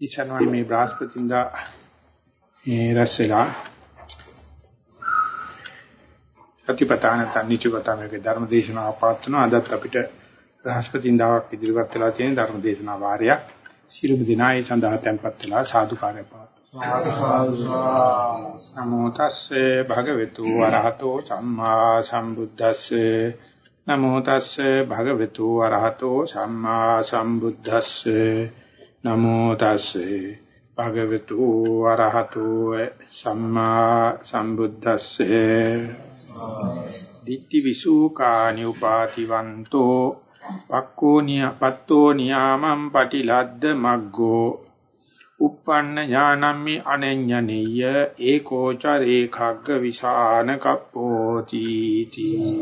ඉස්සනවනේ මේ බ්‍රහස්පතින්දා මේ රැස්ලා සතිපට්ඨාන තන්නිචපත මේක ධර්ම දේශනාව පාත්වන අදත් අපිට බ්‍රහස්පතින්දාවක් ඉදිරිපත් වෙලා තියෙන ධර්ම දේශනා වාරයක් සිළුමු දිනායි සඳහා tempත් වෙලා සාදුකාරය පාත්වන නමෝ තස්සේ භගවතු වරහතෝ සම්මා සම්බුද්දස්සේ. නමෝ තස්සේ භගවතු වරහතෝ සම්මා සම්බුද්දස්සේ. නමෝ තස්සේ භගවතු වරහතෝ සම්මා සම්බුද්දස්සේ දිට්ඨි විසුකානි උපාතිවන්තෝ පක්කෝ නිය පත්තෝ නියාමම් පටිලද්ද මග්ගෝ uppන්න ඥානම්මි අනඤ්ඤනීය ඒකෝ චරේ khagg විසාන කප්පෝති තී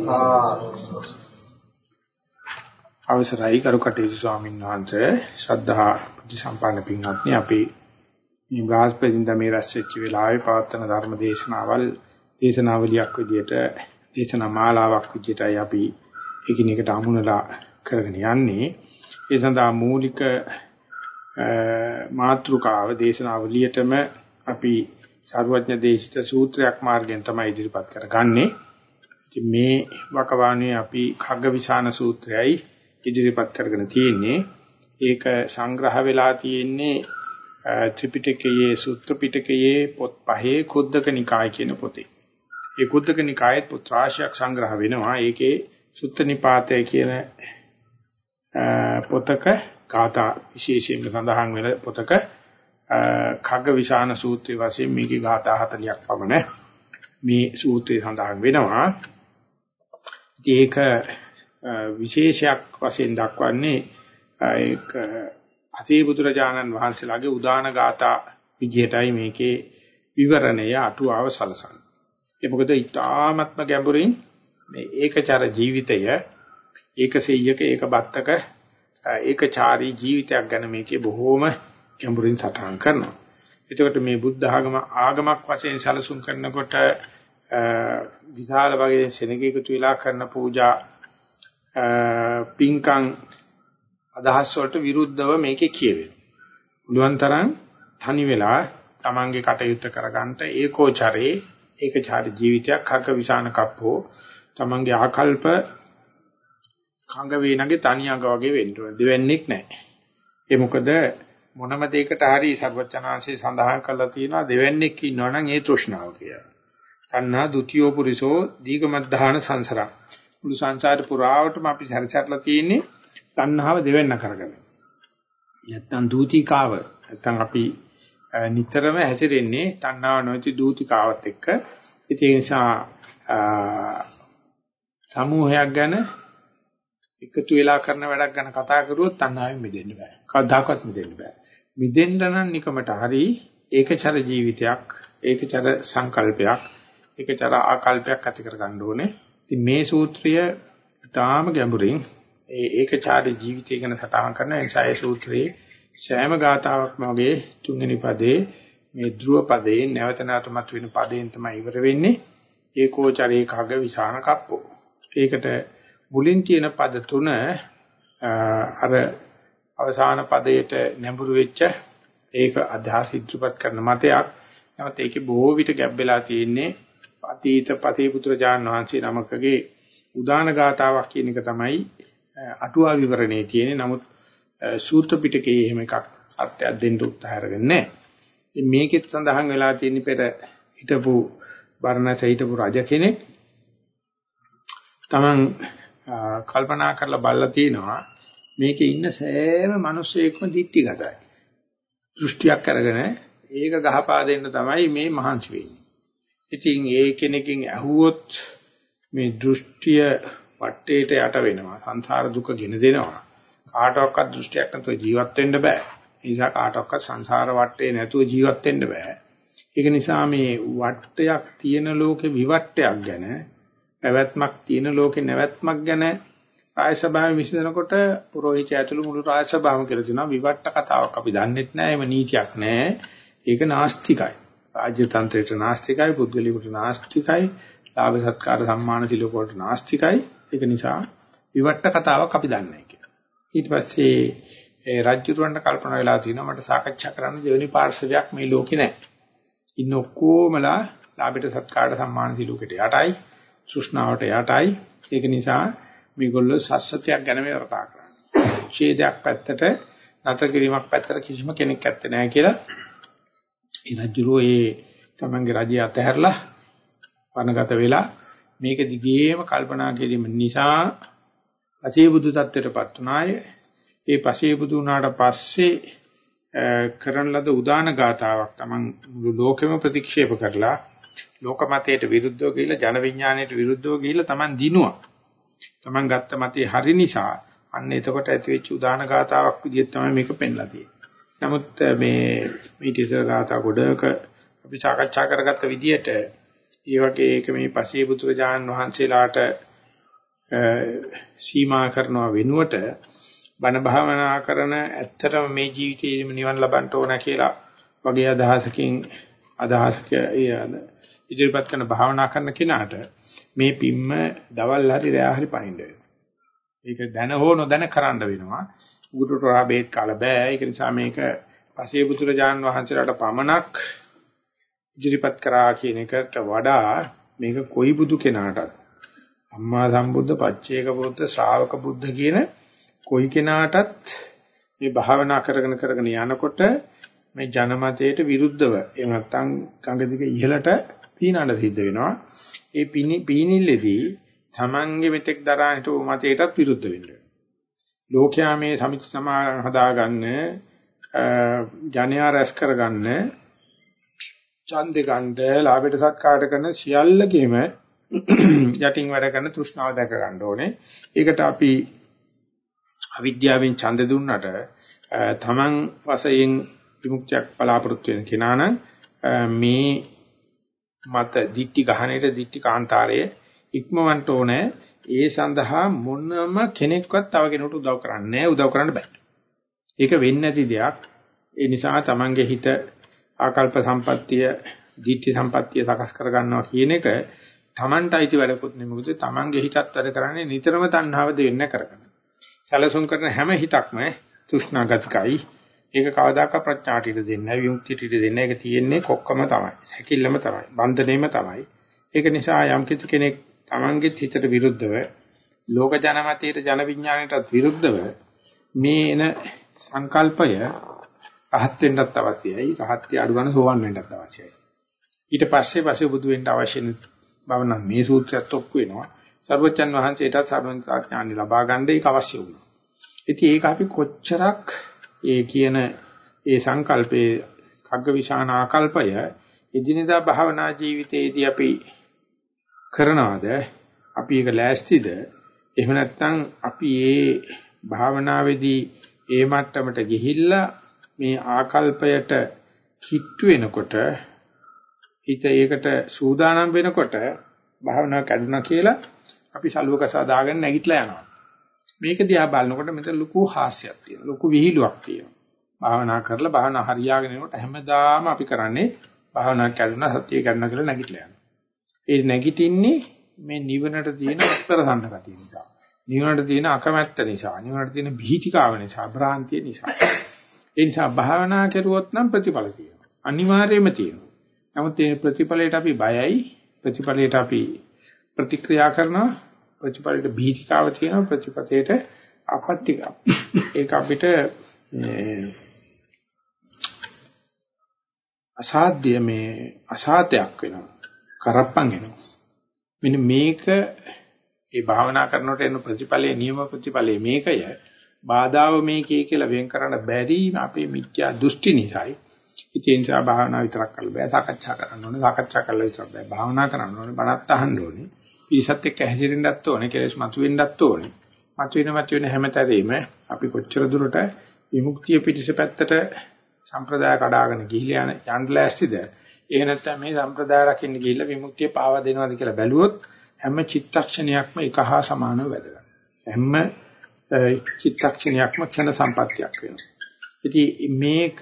අවසරයි කරුකටේසි ස්වාමීන් වහන්සේ ශ්‍රද්ධා බුද්ධ සම්පන්න පින්වත්නි අපි මේ බ්‍රහස්පතින්ද මේ රැස්වෙච්ච වෙලාවේ පවත්වන ධර්ම දේශනාවල් දේශනාවලියක් විදිහට දේශනා මාලාවක් විදිහටයි අපි එකිනෙකට අමුණලා කරගෙන යන්නේ ඒ සඳහා මූලික මාත්‍රිකාව දේශනාවලියටම අපි සර්වඥ දේශිත සූත්‍රයක් මාර්ගයෙන් තමයි ඉදිරිපත් කරගන්නේ. ඉතින් මේ වකවානුවේ අපි khaggavisana සූත්‍රයයි ඉදිරිපත් කරගෙන තියෙන්නේ. ඒක සංග්‍රහ වෙලා තියෙන්නේ ත්‍රිපිටකයේ සූත්‍ර පිටකයේ පොත් පහේ කුද්දක නිකාය කියන පොතේ. ඒ කුද්දක නිකායේ පොත් රාශියක් සංග්‍රහ වෙනවා. ඒකේ සුත්ත නිපාතය කියන පොතක ගාථා විශේෂයෙන්ම සඳහන් වෙන පොතක khaggavisana සූත්‍රයේ වශයෙන් මේකේ ගාථා 40ක් පමණ මේ සූත්‍රයේ සඳහන් වෙනවා. ඉතින් ඒක විශේෂයක් වශයෙන් දක්වන්නේ ඒක අතේ බුදුරජාණන් වහන්සේලාගේ උදාන ගාථා විදියටයි මේකේ විවරණය අටුවාව සලසන්නේ. ඒ මොකද ඊටාත්ම ගැඹුරින් මේ ඒකචර ජීවිතය ඒකසෙය්‍යක ඒකබත්තක ඒකචාරී ජීවිතයක් ගැන මේකේ බොහෝම ගැඹුරින් සටහන් කරනවා. එතකොට මේ බුද්ධ ආගම ආගමක් වශයෙන් සැලසුම් කරනකොට විශාල වගේ සෙනගයකට වෙලා කරන පූජා පින්කම් අදහස් වලට විරුද්ධව මේකේ කියවෙනවා. මුලුවන් තරම් තනි වෙලා Tamange කටයුත්ත කරගන්නට ඒකෝචරේ ඒකචාර ජීවිතයක් හක විසාන කප්පෝ Tamange ආකල්ප කංග වේනගේ තනි අඟ වගේ වෙන්න ඕන. දෙවන්නේක් නැහැ. ඒ මොකද මොනම දෙයකට හරි සර්වචනාංශේ සඳහන් කරලා තියෙනවා දෙවන්නේක් ඉන්නවනම් ඒ තෘෂ්ණාව කියලා. තණ්හා ဒ ුතියෝ පුරිසෝ දීගමද්ධාන සංසරං. මුළු සංසාර පුරාවටම අපි සැරසැරලා තියෙන්නේ තණ්හාව දෙවෙන්න කරගෙන. නැත්තම් දූතිකාව නැත්තම් අපි නිතරම හැසිරෙන්නේ තණ්හාව නොති දූතිකාවත් එක්ක. ඒ නිසා සමූහයක් ගැන එකතු වෙලා කරන වැඩක් ගැන කතා කරුවොත් තණ්හාවෙන් මිදෙන්න බෑ. කවදාකවත් මිදෙන්න බෑ. මිදෙන්න නම් නිකමට හරි ඒකචර ජීවිතයක්, ඒකචර සංකල්පයක්, ඒකචර ආකල්පයක් ඇති කර ගන්න ඕනේ. ඉතින් මේ සූත්‍රය ඊටාම ගැඹුරින් ඒ ඒකචාරී ජීවිතය ගැන සටහන් කරන එක්සය සූත්‍රයේ සෑම ගාතාවක්ම වගේ තුන්වෙනි පදේ මේ ධ්‍රුව පදේ නැවත නැවත මත වෙන පදයෙන් තමයි ඉවර වෙන්නේ. ඒකෝචරේ කග විසාන කප්පෝ. ඒකට මුලින් තියෙන පද තුන අර අවසාන පදයට නැඹුරු වෙච්ච ඒක අදහස් ඉදිරිපත් කරන මතයක්. නමුත් ඒකේ බොහෝ විට ගැබ් වෙලා තියෙන්නේ අතීත පතේ පුත්‍රජාන් වහන්සේ නමකගේ උදාන ගාතාවක් කියන එක තමයි අටුවා විවරණේ තියෙන්නේ. නමුත් සූත්‍ර පිටකයේ එහෙම එකක් අර්ථයක් දෙන්න උත්සාහ කරගෙන නැහැ. මේකෙත් සඳහන් වෙලා තියෙන පෙර හිටපු බර්ණස හිටපු රජ කෙනෙක් තමන් කල්පනා කරලා බලලා තියෙනවා මේකේ ඉන්න සෑම මිනිස්සෙක්ම දික්ටිගතයි. දෘෂ්ටියක් අරගෙන ඒක ගහපා දෙන්න තමයි මේ මහන්සි වෙන්නේ. ඉතින් ඒ කෙනකින් ඇහුවොත් මේ දෘෂ්ටිය වටේට යට වෙනවා. සංසාර දුක ගෙන දෙනවා. කාටවත් දෘෂ්ටියක් නැතුව ජීවත් වෙන්න බෑ. ඒ නිසා කාටවත් සංසාර වටේ නැතුව ජීවත් වෙන්න බෑ. ඒක නිසා මේ වටයක් තියෙන ලෝකේ විවට්ටයක් ගැන පැවැත්මක් තියෙන ලෝකේ නැවැත්මක් ගැන රාජ සභාවේ විසඳනකොට පුරোহিত ඇතුළු මුළු රාජ සභාවම කියලා තියෙනවා විවට්ට කතාවක් අපි දන්නෙත් නෑ එම නීතියක් නෑ ඒක නාස්තිකයි රාජ්‍ය තන්ත්‍රයට නාස්තිකයි පුද්ගලිකට නාස්තිකයි ලාභ සත්කාර සම්මාන සිලෝක වලට නාස්තිකයි ඒක නිසා විවට්ට කතාවක් අපි දන්නේ කියලා ඊට පස්සේ ඒ රජ්ජුරවන්න කල්පනා වෙලා තිනවා මට සාකච්ඡා කරන්න දෙවෙනි පාර්ශවයක් මේ ලෝකේ නැහැ. ඉන්න ඔක්කොමලා ලාභයට සත්කාරට සම්මාන සිලුකට යටයි, සුෂ්ණාවට යටයි. ඒක නිසා මේගොල්ලෝ සස්සතියක් ගැන මේ කතා කරන්නේ. ඡේදයක් පැත්තට නතර කිරීමක් පැත්තට කිසිම කෙනෙක් ඇත්තේ නැහැ කියලා. ඒ රජ්ජුරෝ ඒ තමන්ගේ රජය අතහැරලා වනගත වෙලා මේක දිගේම කල්පනා කිරීම නිසා පසේ බුදු tattරයටපත් උනාය. ඒ පසේ බුදු වුණාට පස්සේ කරන ලද උදාන ගාතාවක් Taman මුළු ලෝකෙම ප්‍රතික්ෂේප කරලා ලෝක මතයට විරුද්ධව ගිහිල්ලා ජන විඥාණයට විරුද්ධව ගිහිල්ලා Taman දිනුවා. Taman ගත්ත මතේ හරි නිසා අන්න එතකොට ඇතිවෙච්ච උදාන ගාතාවක් විදිහට තමයි මේක පෙන්ලා තියෙන්නේ. නමුත් මේ ඊට ඉස්සර ගාථා ගොඩක අපි සාකච්ඡා කරගත්ත විදිහට ඒ වගේ ඒක මේ පසේ පුත්‍රජාන් වහන්සේලාට සීමා කරනවා වෙනුවට බණ භාවනා කරන ඇත්තටම මේ ජීවිතේම නිවන් ලබන්න ඕන කියලා වගේ අදහසකින් අදහසක ඉදිරිපත් කරන භාවනා කරන කෙනාට මේ පිම්ම දවල් හරි රෑ හරි පහින්ද ඒක දැන හෝ නොදැන කරන්න වෙනවා. උගුරට රාබේත් කාලා බෑ. ඒක නිසා මේක පසේ පුත්‍රජාන් වහන්සේලාට පමණක් ඉදිරිපත් කරා කියන එකට වඩා මේක කොයි බුදු කෙනාටත් අම්මා සම්බුද්ධ පච්චේක බුද්ධ ශ්‍රාවක බුද්ධ කියන කොයි කෙනාටත් මේ භාවනා කරගෙන කරගෙන යනකොට මේ ජනමතයට විරුද්ධව එහෙම නැත්නම් ගඟ දිග ඉහළට පීනන්න සිද්ධ වෙනවා. ඒ පීනිල්ලේදී Tamange මෙතෙක් දරා හිටපු මතයටත් විරුද්ධ වෙන්න ලෝකයා මේ සමිති සමාගම් හදාගන්න ජනයා රැස් කරගන්න ඡන්දේ ගන්න ලාභයට සත්කාරට කරන සියල්ලකෙම යටින් වැඩ කරන තෘෂ්ණාව දැක ගන්න ඕනේ. ඒකට අපි අවිද්‍යාවෙන් ඡන්ද දුන්නට තමන් වශයෙන් විමුක්තියක් බලාපොරොත්තු වෙන කෙනා නම් මේ මත දික්ටි ගහණයට දික්ටි කාන්තාරයේ ඉක්මවන්ට ඕනේ. ඒ සඳහා මොනම කෙනෙක්වත් තව කෙනෙකුට උදව් කරන්නේ නැහැ උදව් කරන්න බෑ. ඒක වෙන්නේ නැති දෙයක්. ඒ නිසා තමන්ගේ හිත ආකල්ප සම්පත්තිය, ධිට්ඨි සම්පත්තිය සකස් කර ගන්නවා කියන එක Tamanට අයිති වැඩකුත් නෙමෙයි. මොකද Tamanගේ හිතත් වැඩ කරන්නේ නිතරම තණ්හාව දෙන්න කරගෙන. සැලසුම් කරන හැම හිතක්ම තෘෂ්ණාගතකයි. ඒක කවදාක ප්‍රඥාට ඉඩ දෙන්නේ නැහැ, විමුක්තියට ඉඩ දෙන්නේ නැහැ. ඒක තියෙන්නේ කොක්කම තමයි. සැකිල්ලම තමයි. බන්ධනෙම තමයි. ඒක නිසා යම් කිසි කෙනෙක් Tamanගේ හිතට විරුද්ධව ලෝක ජනමතයට ජන විඥාණයටත් විරුද්ධව මේ එන සංකල්පය රහත් වෙන්නත් අවශ්‍යයි. රහත්ය අඩු ගන්න සෝවන් වෙන්නත් අවශ්‍යයි. ඊට පස්සේ පස්සේ බුදු වෙන්න අවශ්‍ය බව නම් මේ සූත්‍රයත් ඔක්කො වෙනවා. සර්වචන් වහන්සේටත් සර්වඥතා ඥානෙ ලබා ගන්න ඒක අවශ්‍ය වුණා. ඉතින් ඒක අපි කොච්චරක් ඒ කියන ඒ සංකල්පේ කග්ගවිශාන ආකල්පය එදිනෙදා භාවනා ජීවිතයේදී අපි කරනවද? අපි ඒක ලෑස්තිද? එහෙම නැත්නම් අපි ඒ භාවනාවේදී ඒ මට්ටමට ගිහිල්ලා මේ ආකල්පයට කිට්ටු වෙනකොට හිත ඒකට සූදානම් වෙනකොට භාවනාව කැඩුනා කියලා අපි සලුවක සාදාගෙන නැගිටලා යනවා. මේක දිහා බලනකොට මෙතන ලොකු හාස්‍යයක් තියෙනවා. ලොකු විහිළුවක් තියෙනවා. භාවනා කරලා භාවනා හරියාගෙන යනකොට හැමදාම අපි කරන්නේ භාවනා කැඩුනා සත්‍ය කරනවා කියලා නැගිටලා යනවා. ඒ නැගිටින්නේ මේ නිවනට තියෙන උත්තර සම්පතිය නිසා. නිවනට තියෙන අකමැත්ත නිසා, නිවනට තියෙන භීතිකාව නිසා, භ්‍රාන්තිය නිසා. ඒ නිසා භාවනා කරුවොත් නම් ප්‍රතිඵල තියෙනවා. අනිවාර්යයෙන්ම තියෙනවා. නමුත් මේ ප්‍රතිඵලයට අපි බයයි. ප්‍රතිඵලයට අපි ප්‍රතික්‍රියා කරනවා. ප්‍රතිඵලයට බීතිකාව තියෙනවා. ප්‍රතිපතේට අපත්‍තික. ඒක අපිට අසාධ්‍ය මේ අසාතයක් වෙනවා. කරප්පන් වෙනවා. මෙන්න මේක ඒ භාවනා කරනකොට එන ප්‍රතිඵලයේ නියම ප්‍රතිඵලයේ මේකය බාධාව මේකේ කියලා වෙන් කරන්න බැරි අපේ මිත්‍යා දෘෂ්ටි නිසායි. ඉතින් ඒ නිසා භාවනා විතරක් කරලා බෑ සාකච්ඡා කරන්න ඕනේ. සාකච්ඡා කරලා විතරක් බෑ. භාවනා කරන්න ඕනේ. බණත් අහන්න ඕනේ. පිරිසත් එක්ක හැසිරෙන්නත් ඕනේ. කෙලෙස් මතුවෙන්නත් ඕනේ. මතුවෙන මතුවෙන හැමතැනම අපි කොච්චර දුරට විමුක්තිය පිටිස පැත්තට සම්ප්‍රදාය කඩාගෙන ගිහිලා යන යන්න ලෑස්තිද? ඒ නැත්නම් මේ සම්ප්‍රදාය රකින්න ගිහිල්ලා විමුක්තිය පාවා දෙනවද කියලා බැලුවොත් හැම චිත්තක්ෂණයක්ම එක හා සමානව වැදගත්. හැම චිත්තක්ෂණයක්ම ක්ෂණ සම්පත්තියක් වෙනවා. ඉතින් මේක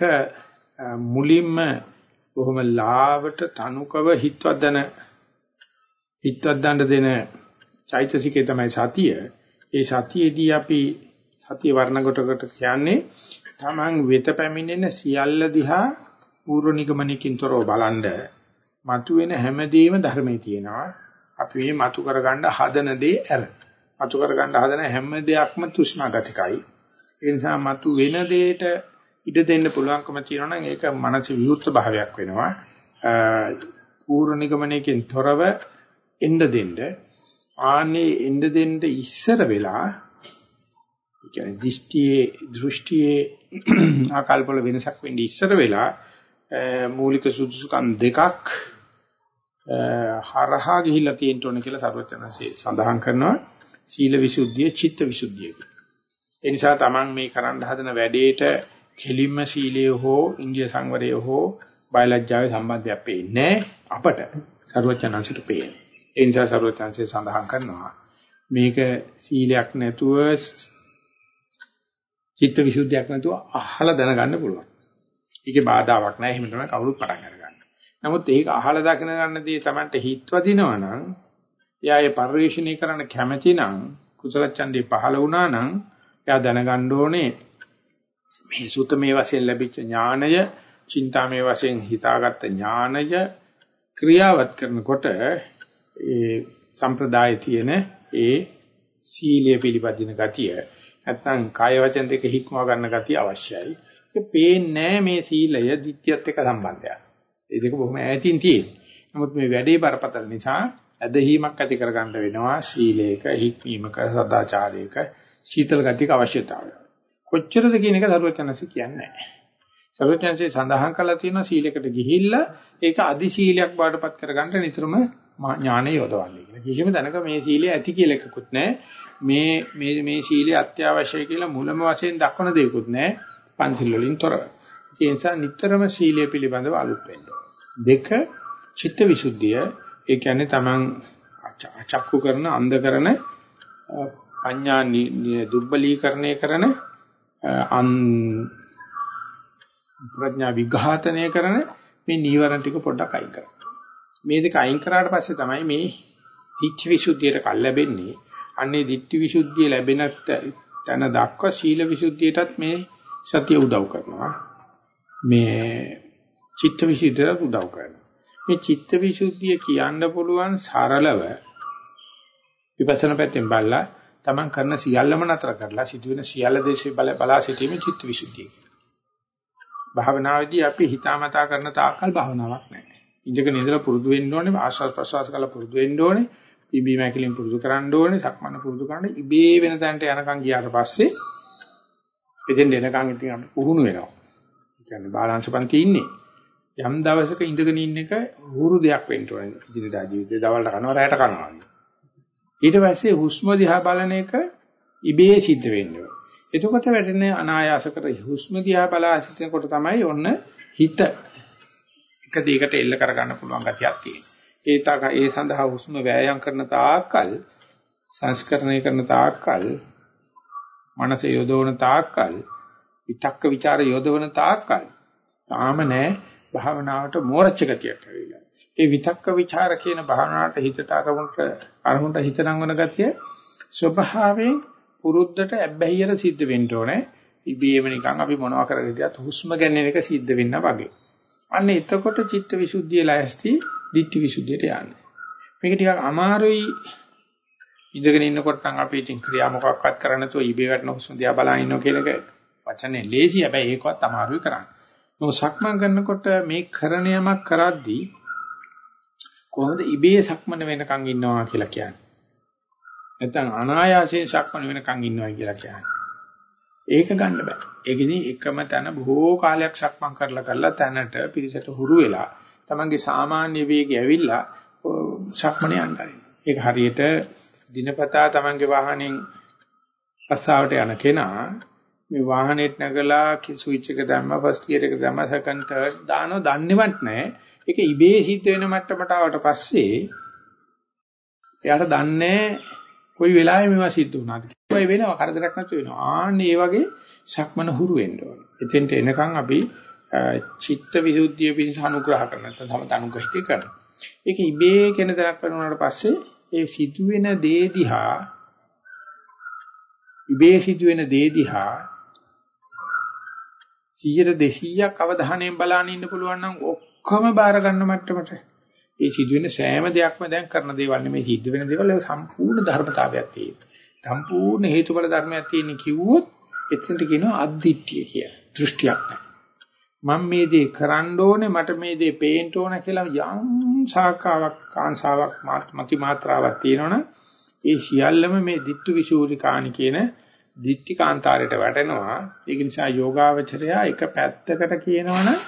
මුලින්ම බොහොම ලාවට තනුකව හිතවදන හිතවදන්න දෙන චෛතසිකේ තමයි සතිය. ඒ සතියේදී අපි සතිය වර්ණ කොටකට කියන්නේ Taman වෙත පැමිණෙන සියල්ල දිහා පූර්ව නිගමනකින් තොරව බලනද මතුවෙන හැමදේම ධර්මයේ තියෙනවා. අපි මේ මතු කරගන්න හදන දේ ඇර. මතු කරගන්න හදන හැම දෙයක්ම තෘෂ්ණාගතිකයි. ඒ නිසා මතු වෙන දෙයට ඉඩ දෙන්න පුළුවන්කම තියෙනවා නම් ඒක මනස විවෘත භාවයක් වෙනවා. පූර්ව නිගමනයකින් තොරව එන්න දෙන්න ආනේ එන්න දෙන්න ඉස්සර වෙලා කියන්නේ දෘෂ්ටියේ දෘෂ්ටියේ ආකල්පවල වෙනසක් වෙන්නේ ඉස්සර වෙලා මූලික සුදුසුකම් දෙකක් හරහා ගිහිල්ලා තියෙන්න ඕන කියලා සර්වඥාන්සේ සඳහන් කරනවා සීල විසුද්ධිය චිත්ත විසුද්ධිය ඒ නිසා තමන් මේ කරන්න හදන වැඩේට කෙලින්ම සීලය හෝ ඉන්දිය සංවරය හෝ බයලජ්ජාවේ සම්බන්ධයක් පේන්නේ අපට සර්වඥාන්සේට පේන්නේ ඒ නිසා සර්වඥාන්සේ සඳහන් කරනවා මේක සීලයක් නැතුව චිත්ත විසුද්ධියක් නැතුව අහලා දැනගන්න පුළුවන්. ඒකේ බාධාවක් නැහැ. එහෙම තමයි කවුරුත් පටන් අරගන්න. නමුත් ඒක අහලා දකින ගන්නදී Tamanට හිතවදිනවා නම් එයා ඒ පරිශ්‍රණය කරන්න කැමැති නම් කුසල ඡන්දේ පහළ වුණා නම් එයා දැනගන්න ඕනේ මේ සුතමේ වශයෙන් ලැබිච්ච ඥානය, චින්තාමේ වශයෙන් හිතාගත්ත ඥානය ක්‍රියාවත් කරනකොට ඒ සම්ප්‍රදායේ තියෙන ඒ සීලය පිළිපදින ගතිය නැත්නම් කාය වචන දෙක හික්මව ගන්න ගතිය අවශ්‍යයි. ඒක පේන්නේ මේ සීලය ditthiyat එක්ක සම්බන්ධයක්. ඒ දෙක බොහොම ඈතින් තියෙන. නමුත් මේ වැඩේ බරපතල නිසා ඇදහිීමක් ඇති කරගන්න වෙනවා සීලයක හික්මීමක සදාචාරයක සීතල ගතියක අවශ්‍යතාවය. කොච්චරද කියන එක සරුවචනසි කියන්නේ නැහැ. සරුවචනසි සඳහන් කළා තියෙනවා සීලයකට ගිහිල්ලා ඒක අදි සීලයක් බාටපත් කරගන්න නිතරම ඥානය යොදවන්නේ කියලා. කිසිම තැනක මේ සීලය ඇති කියලා එකකුත් නැහැ. මේ මේ මේ සීලය අත්‍යවශ්‍යයි කියලා මුලම වශයෙන් දක්වන දෙයක්වත් නැහැ පන්සිල් වලින් තොරව. ඒ නිසා නිතරම සීලය පිළිබඳව අලුත් වෙන්න දෙක චිත්ත විසුද්ධිය ඒ කියන්නේ Taman අචක්කු කරන අන්ධ කරන පඤ්ඤා දුර්බලීකරණය කරන අන් ප්‍රඥා විඝාතනය කරන මේ නීවරණ ටික පොඩ්ඩක් අයින් කරන්න. මේ දෙක අයින් කරාට පස්සේ තමයි මේ හිච් විසුද්ධියට කල් ලැබෙන්නේ. අන්නේ ditthi visuddhiය ලැබෙන තැන දක්වා සීල විසුද්ධියටත් මේ සතිය උදව් කරනවා. මේ චිත්ත විසුද්ධියට උදව් කරනවා. මේ චිත්ත විසුද්ධිය කියන්න පුළුවන් සරලව විපස්සනා පැත්තෙන් බලලා තමන් කරන සියල්ලම නතර කරලා සිදුවෙන සියල්ල දේශේ බල බලා සිටීමේ චිත්ත විසුද්ධිය. භාවනාවේදී අපි හිතාමතා කරන තාක්කල් භාවනාවක් නැහැ. ඉඳගෙන ඉඳලා පුරුදු වෙන්න ඕනේ ආශ්වාස ප්‍රශ්වාස කරලා පුරුදු වෙන්න ඕනේ ඉබී මැකිලින් පුරුදු කරන්න ඕනේ සක්මන පුරුදු කරන්න ඉබේ වෙන තැනට යනකම් ගියාට පස්සේ එතෙන් එනකම් ඉතින් අපි පුහුණු වෙනවා. ඒ කියන්නේ බාලාංශ පන්ති ඉන්නේ. යම් දවසක ඉඳගෙන ඉන්න එක හුරු දෙයක් වෙන්න ඕනේ. ඉදිරියදා ජීවිතේ දවල්ට කනවා රැයට කනවා. ඊට පස්සේ හුස්ම දිහා බලන එක ඉබේ සිද්ධ වෙන්නේ. එතකොට වැටෙන අනායාස කර හුස්ම දිහා බලා සිටිනකොට තමයි ඔන්න හිත එක දෙයකට එල්ල කරගන්න පුළුවන් ගතියක් තියෙන්නේ. ඒ තාක ඒ සඳහා හුස්ම වෑයම් කරන තාක්කල් සංස්කරණය කරන තාක්කල් මනස යොදවන තාක්කල් විතක්ක ਵਿਚාර යොදවන තාක්කල් තාම නෑ භාවනාවට මෝරච්ච ගතියක් ඇවිල්ලා. ඒ විතක්ක ਵਿਚාර කියන භාවනාවට හිතට අරමුණට අරමුණට හිත නංවන ගතිය ස්වභාවයෙන් පුරුද්දට ඇබ්බැහියට සිද්ධ වෙන්න ඕනේ. ඉබේම නිකන් අපි මොනවා කරගෙන ඉතියත් හුස්ම ගැනීම එක සිද්ධ වෙන්න වගේ. අන්න එතකොට චිත්ත විසුද්ධිය ලැස්ති ditthi visuddhiyට යන්නේ. මේක ටිකක් අමාරුයි ඉඳගෙන ඉන්නකොට නම් අපි ඉතින් ක්‍රියා මොකක්වත් කරන්න නැතුව ඉබේ වැටෙන හුස්ම දිහා බලන ඉන්නවා කියන එක වචනේ ලේසි හැබැයි ඒකවත් අමාරුයි කරන්න. මොකද සක්මන් කරනකොට මේ කරන යමක් කරද්දී කොහොමද ඉබේ සක්මන වෙනකන් ඉන්නවා කියලා කියන්නේ. නැත්නම් අනායාසයෙන් සක්මන වෙනකන් ඉන්නවා කියලා කියන්නේ. ඒක ගන්න බෑ. ඒකෙදි එකම තැන බොහෝ කාලයක් සක්මන් කරලා කරලා තැනට පිරිසට හුරු වෙලා තමන්ගේ සාමාන්‍ය වේගය ඇවිල්ලා සක්මනේ යන්නයි. ඒක හරියට දිනපතා තමන්ගේ වාහනෙන් රස්සාවට යන කෙනා මේ වාහනේට නැගලා ස්විච් එක දැම්මා ෆස්ට් ගියර් එක දැම්මා සෙකන්ඩ් තර්ඩ් දානව දන්නේවත් නැහැ. ඒක ඉබේ සිද්ධ වෙන මට්ටමට ආවට පස්සේ එයාට දන්නේ කොයි වෙලාවෙ මේවා සිද්ධ වුණාද කියලා. ඒ වෙනවා කරදරයක් නැතු වෙනවා. ආන්නේ ඒ වගේ සක්මන හුරු වෙන්න ඕනේ. එතෙන්ට එනකන් අපි චිත්ත විසුද්ධිය පිණිස අනුග්‍රහ කරන නැත්නම් තම අනුග්‍රහිත කරන. ඒක ඉබේ කෙන දරක් කරනාට පස්සේ ඒ සිදුවෙන දේ දිහා ඉබේ සිදුවෙන දේ දිහා 100 200ක් අවධානයෙන් බලන්න ඉන්න පුළුවන් නම් ඔක්කොම බාර ගන්න මට්ටමට ඒ සිදුවෙන සෑම දෙයක්ම දැන් කරන දේවල් නෙමෙයි සිද්ධ වෙන දේවල් ඒක සම්පූර්ණ ධර්මතාවයක් තියෙනවා. සම්පූර්ණ හේතුඵල ධර්මයක් තියෙන කිව්වොත් එතනට කියනවා අද්දිට්ඨිය කියලා. දෘෂ්ටියක් නැහැ. මම මේ දේ කරන්න ඕනේ මට මේ දේ පේන්න ඕන කියලා යම් සාකාවක් කාංසාවක් මති මාත්‍රාවක් තියෙනවනම් ඒ සියල්ලම මේ dittu විසූරිකාණි කියන ditthi කාන්තාරයට වැටෙනවා ඒක නිසා යෝගාවචරය එක පැත්තකට කියනවනම්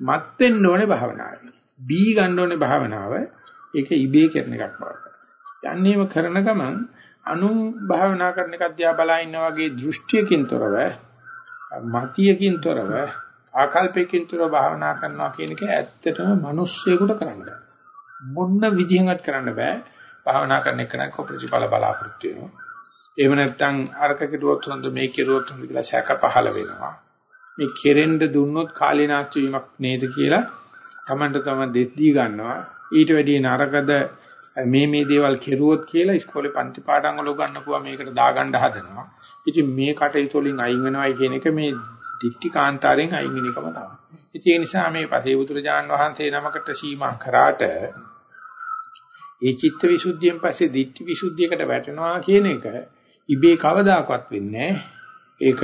මත් වෙන්න ඕනේ භාවනාවේ බී ගන්න ඕනේ භාවනාව ඒක ඉබේ කරන එකක් බවට යන්නේම කරන ගමන් අනු භාවනා කරන එක දිහා බලා ඉන්නා වගේ දෘෂ්ටියකින් තොරව මතියකින් තොරව ආකල්පයකින් තොරව භාවනා කරනවා කියන එක ඇත්තටම මිනිස්සෙකුට කරන්න බෑ. මොන්න විදිහෙන්වත් කරන්න බෑ. භාවනා කරන එක නම් ප්‍රතිඵල බලාපොරොත්තු වෙනවා. එහෙම නැත්නම් අරක කෙරුවොත් හොඳ මේක කෙරුවොත් හොඳ කියලා සැක පහළ වෙනවා. මේ කෙරෙන්න දුන්නොත් කාලීනාස්ති වීමක් නේද කියලා Tamanට තම දෙද්දී ගන්නවා. ඊට වැඩිය නරකද මේ මේ දේවල් කෙරුවොත් කියලා ඉස්කෝලේ පන්ති පාඩම් වල උගන්වපුවා මේකට දාගන්න හදනවා. ඉතින් මේ කටයුතු වලින් අයින් වෙනවයි කියන එක මේ දික්ටි කාන්තාරයෙන් අයින් වෙන එකම තමයි. ඉතින් ඒ නිසා මේ පසේ බුදුරජාන් වහන්සේ නමකට සීමා කරාට ඒ චිත්ත විසුද්ධියෙන් පස්සේ දික්ටි විසුද්ධියකට වැටෙනවා කියන එක ඉබේ කවදාකවත් වෙන්නේ ඒක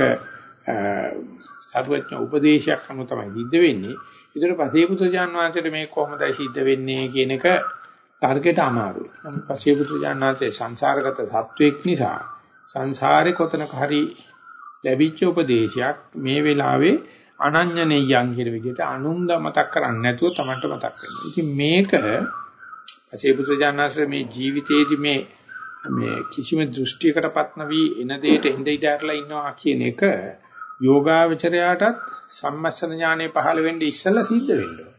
සර්වඥ උපදේශයක් අනුව තමයි සිද්ධ වෙන්නේ. ඊටර පසේ බුදුරජාන් වහන්සේට මේ කොහොමදයි සිද්ධ වෙන්නේ කියන එක තර්කයට අමාරුයි. නමුත් පසේ බුදුරජාන් වහන්සේ සංසාරගත සත්වෙක් නිසා සංසාරේ කොතනක හරි ලැබිච්ච උපදේශයක් මේ වෙලාවේ අනඤ්ඤනෙයයන් කියන විදිහට අනුන්ද මතක් කරන්නේ නැතුව Tamanට මතක් වෙනවා. ඉතින් මේක අසේපුත්‍රජානසර මේ ජීවිතයේදී මේ මේ කිසිම දෘෂ්ටියකටපත් නොවි එන දෙයට හිඳ ඉඳ ඇරලා ඉන්නවා කියන එක යෝගාවචරයාටත් සම්මස්සන ඥානෙ පහළ වෙන්නේ ඉස්සෙල්ලා සිද්ධ වෙනවා.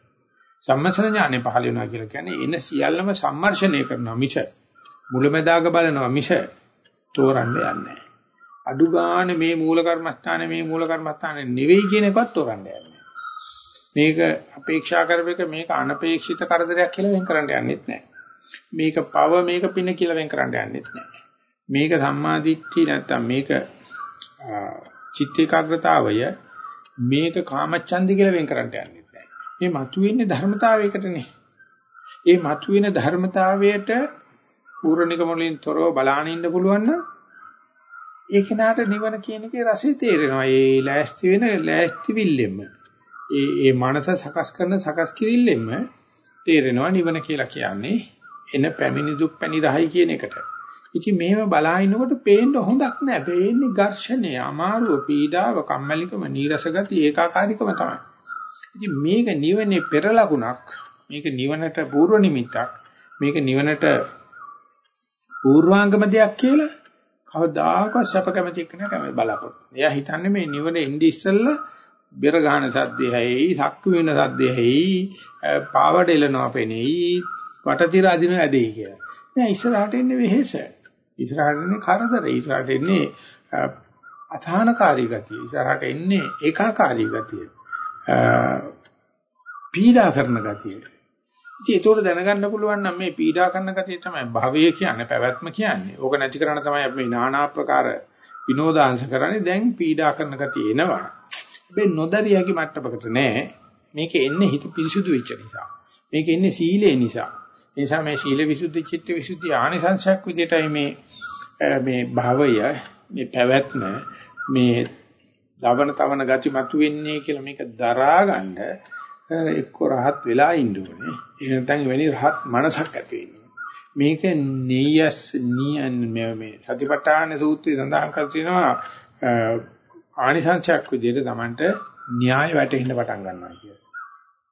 සම්මස්සන ඥානෙ පහළ වෙනවා කියලා කියන්නේ එන සියල්ලම සම්මර්ෂණය කරනවා මිස මුලැමැදාග බලනවා මිස තෝරන්න යන්නේ නැහැ. අඩු ගානේ මේ මූල කර්මස්ථානේ මේ මූල කර්මස්ථානේ නෙවෙයි කියන එකවත් තෝරන්න යන්නේ. මේක අපේක්ෂා කරපෙක මේක අනපේක්ෂිත කරදරයක් කියලා වෙන් කරන්න යන්නෙත් නැහැ. මේක පව මේක පින කියලා වෙන් කරන්න යන්නෙත් නැහැ. මේක සම්මාදිට්ඨි නැත්තම් මේක චිත්ත ඒකාග්‍රතාවය මේක කාමච්ඡන්දි කියලා වෙන් කරන්න යන්නෙත් නැහැ. මේ මතුවෙන්නේ ධර්මතාවයකටනේ. ඒ මතුවෙන ධර්මතාවයට පූර්ණිකම වලින් තොරව බලාගෙන ඉන්න පුළුවන් නම් ඒ කෙනාට නිවන කියන එකේ රසය තේරෙනවා. ඒ ලෑස්ති වෙන ලෑස්ති විල්ලෙම. ඒ ඒ මනස සකස් කරන සකස් කිරිල්ලෙම තේරෙනවා නිවන කියලා කියන්නේ එන පැමිණි දුක් පැණි රහයි කියන එකට. ඉතින් මේව බලාිනකොට පේන්න හොඳක් නෑ. පේන්නේ ඝර්ෂණය, අමාරුව, පීඩාව, කම්මැලිකම, නීරස ගතිය, ඒකාකාරීකම තමයි. ඉතින් මේක නිවනේ පෙර ලකුණක්. මේක නිවනට පූර්ව නිමිත්තක්. මේක නිවනට පූර්වාංගම දෙයක් කියලා කවදාකවත් සැප කැමති කෙනෙක් කැමති බලාපොරොත්තු. එයා හිතන්නේ මේ නිවන එන්නේ ඉස්සෙල්ලා බෙර ගහන සද්දේ හැයි, සක්කු වෙන සද්දේ හැයි, පාවඩ එලනවා පෙනෙයි, වටතිර අදින ඇදෙයි කියලා. නෑ ඉස්සරහට එන්නේ වෙහෙස. ඉස්සරහට එන්නේ කරදර. ඉස්සරහට එන්නේ අසහනකාරී ගතිය. ඉස්සරහට එන්නේ ඒකාකාරී ගතිය. පීඩා කරන ගතිය. ඉතින් ඒතකොට දැනගන්න පුළුවන් නම් මේ පීඩා කරන ගතිය තමයි භවය කියන්නේ පැවැත්ම කියන්නේ. ඕක නැති කරන්න තමයි අපි මේ নানা ආකාර විනෝදාංශ කරන්නේ. දැන් පීඩා කරන ගතිය එනවා. හැබැයි නොදරිය හැකි මට්ටමකට නෑ. මේක එන්නේ හිත පිරිසුදු වෙච්ච නිසා. මේක එන්නේ සීලේ නිසා. ඒ නිසා මේ සීල විසුද්ධි චිත්ත විසුද්ධි ආනිසංශයක් විදිහටයි මේ මේ භවය මේ පැවැත්ම මේ දවන තවන ගති මතුවෙන්නේ කියලා මේක දරා ගන්න එක්ක රහත් වෙලා ඉන්න ඕනේ. ඒ නැත්නම් වෙනි රහත් මනසක් ඇති වෙන්න මේක නීයස් නියන් මේ සතිපට්ඨාන සූත්‍රය සඳහන් කර තිනවා ආනිසංශයක් විදිහට Tamanට න්‍යාය වැටෙන්න පටන් ගන්නවා කියලා.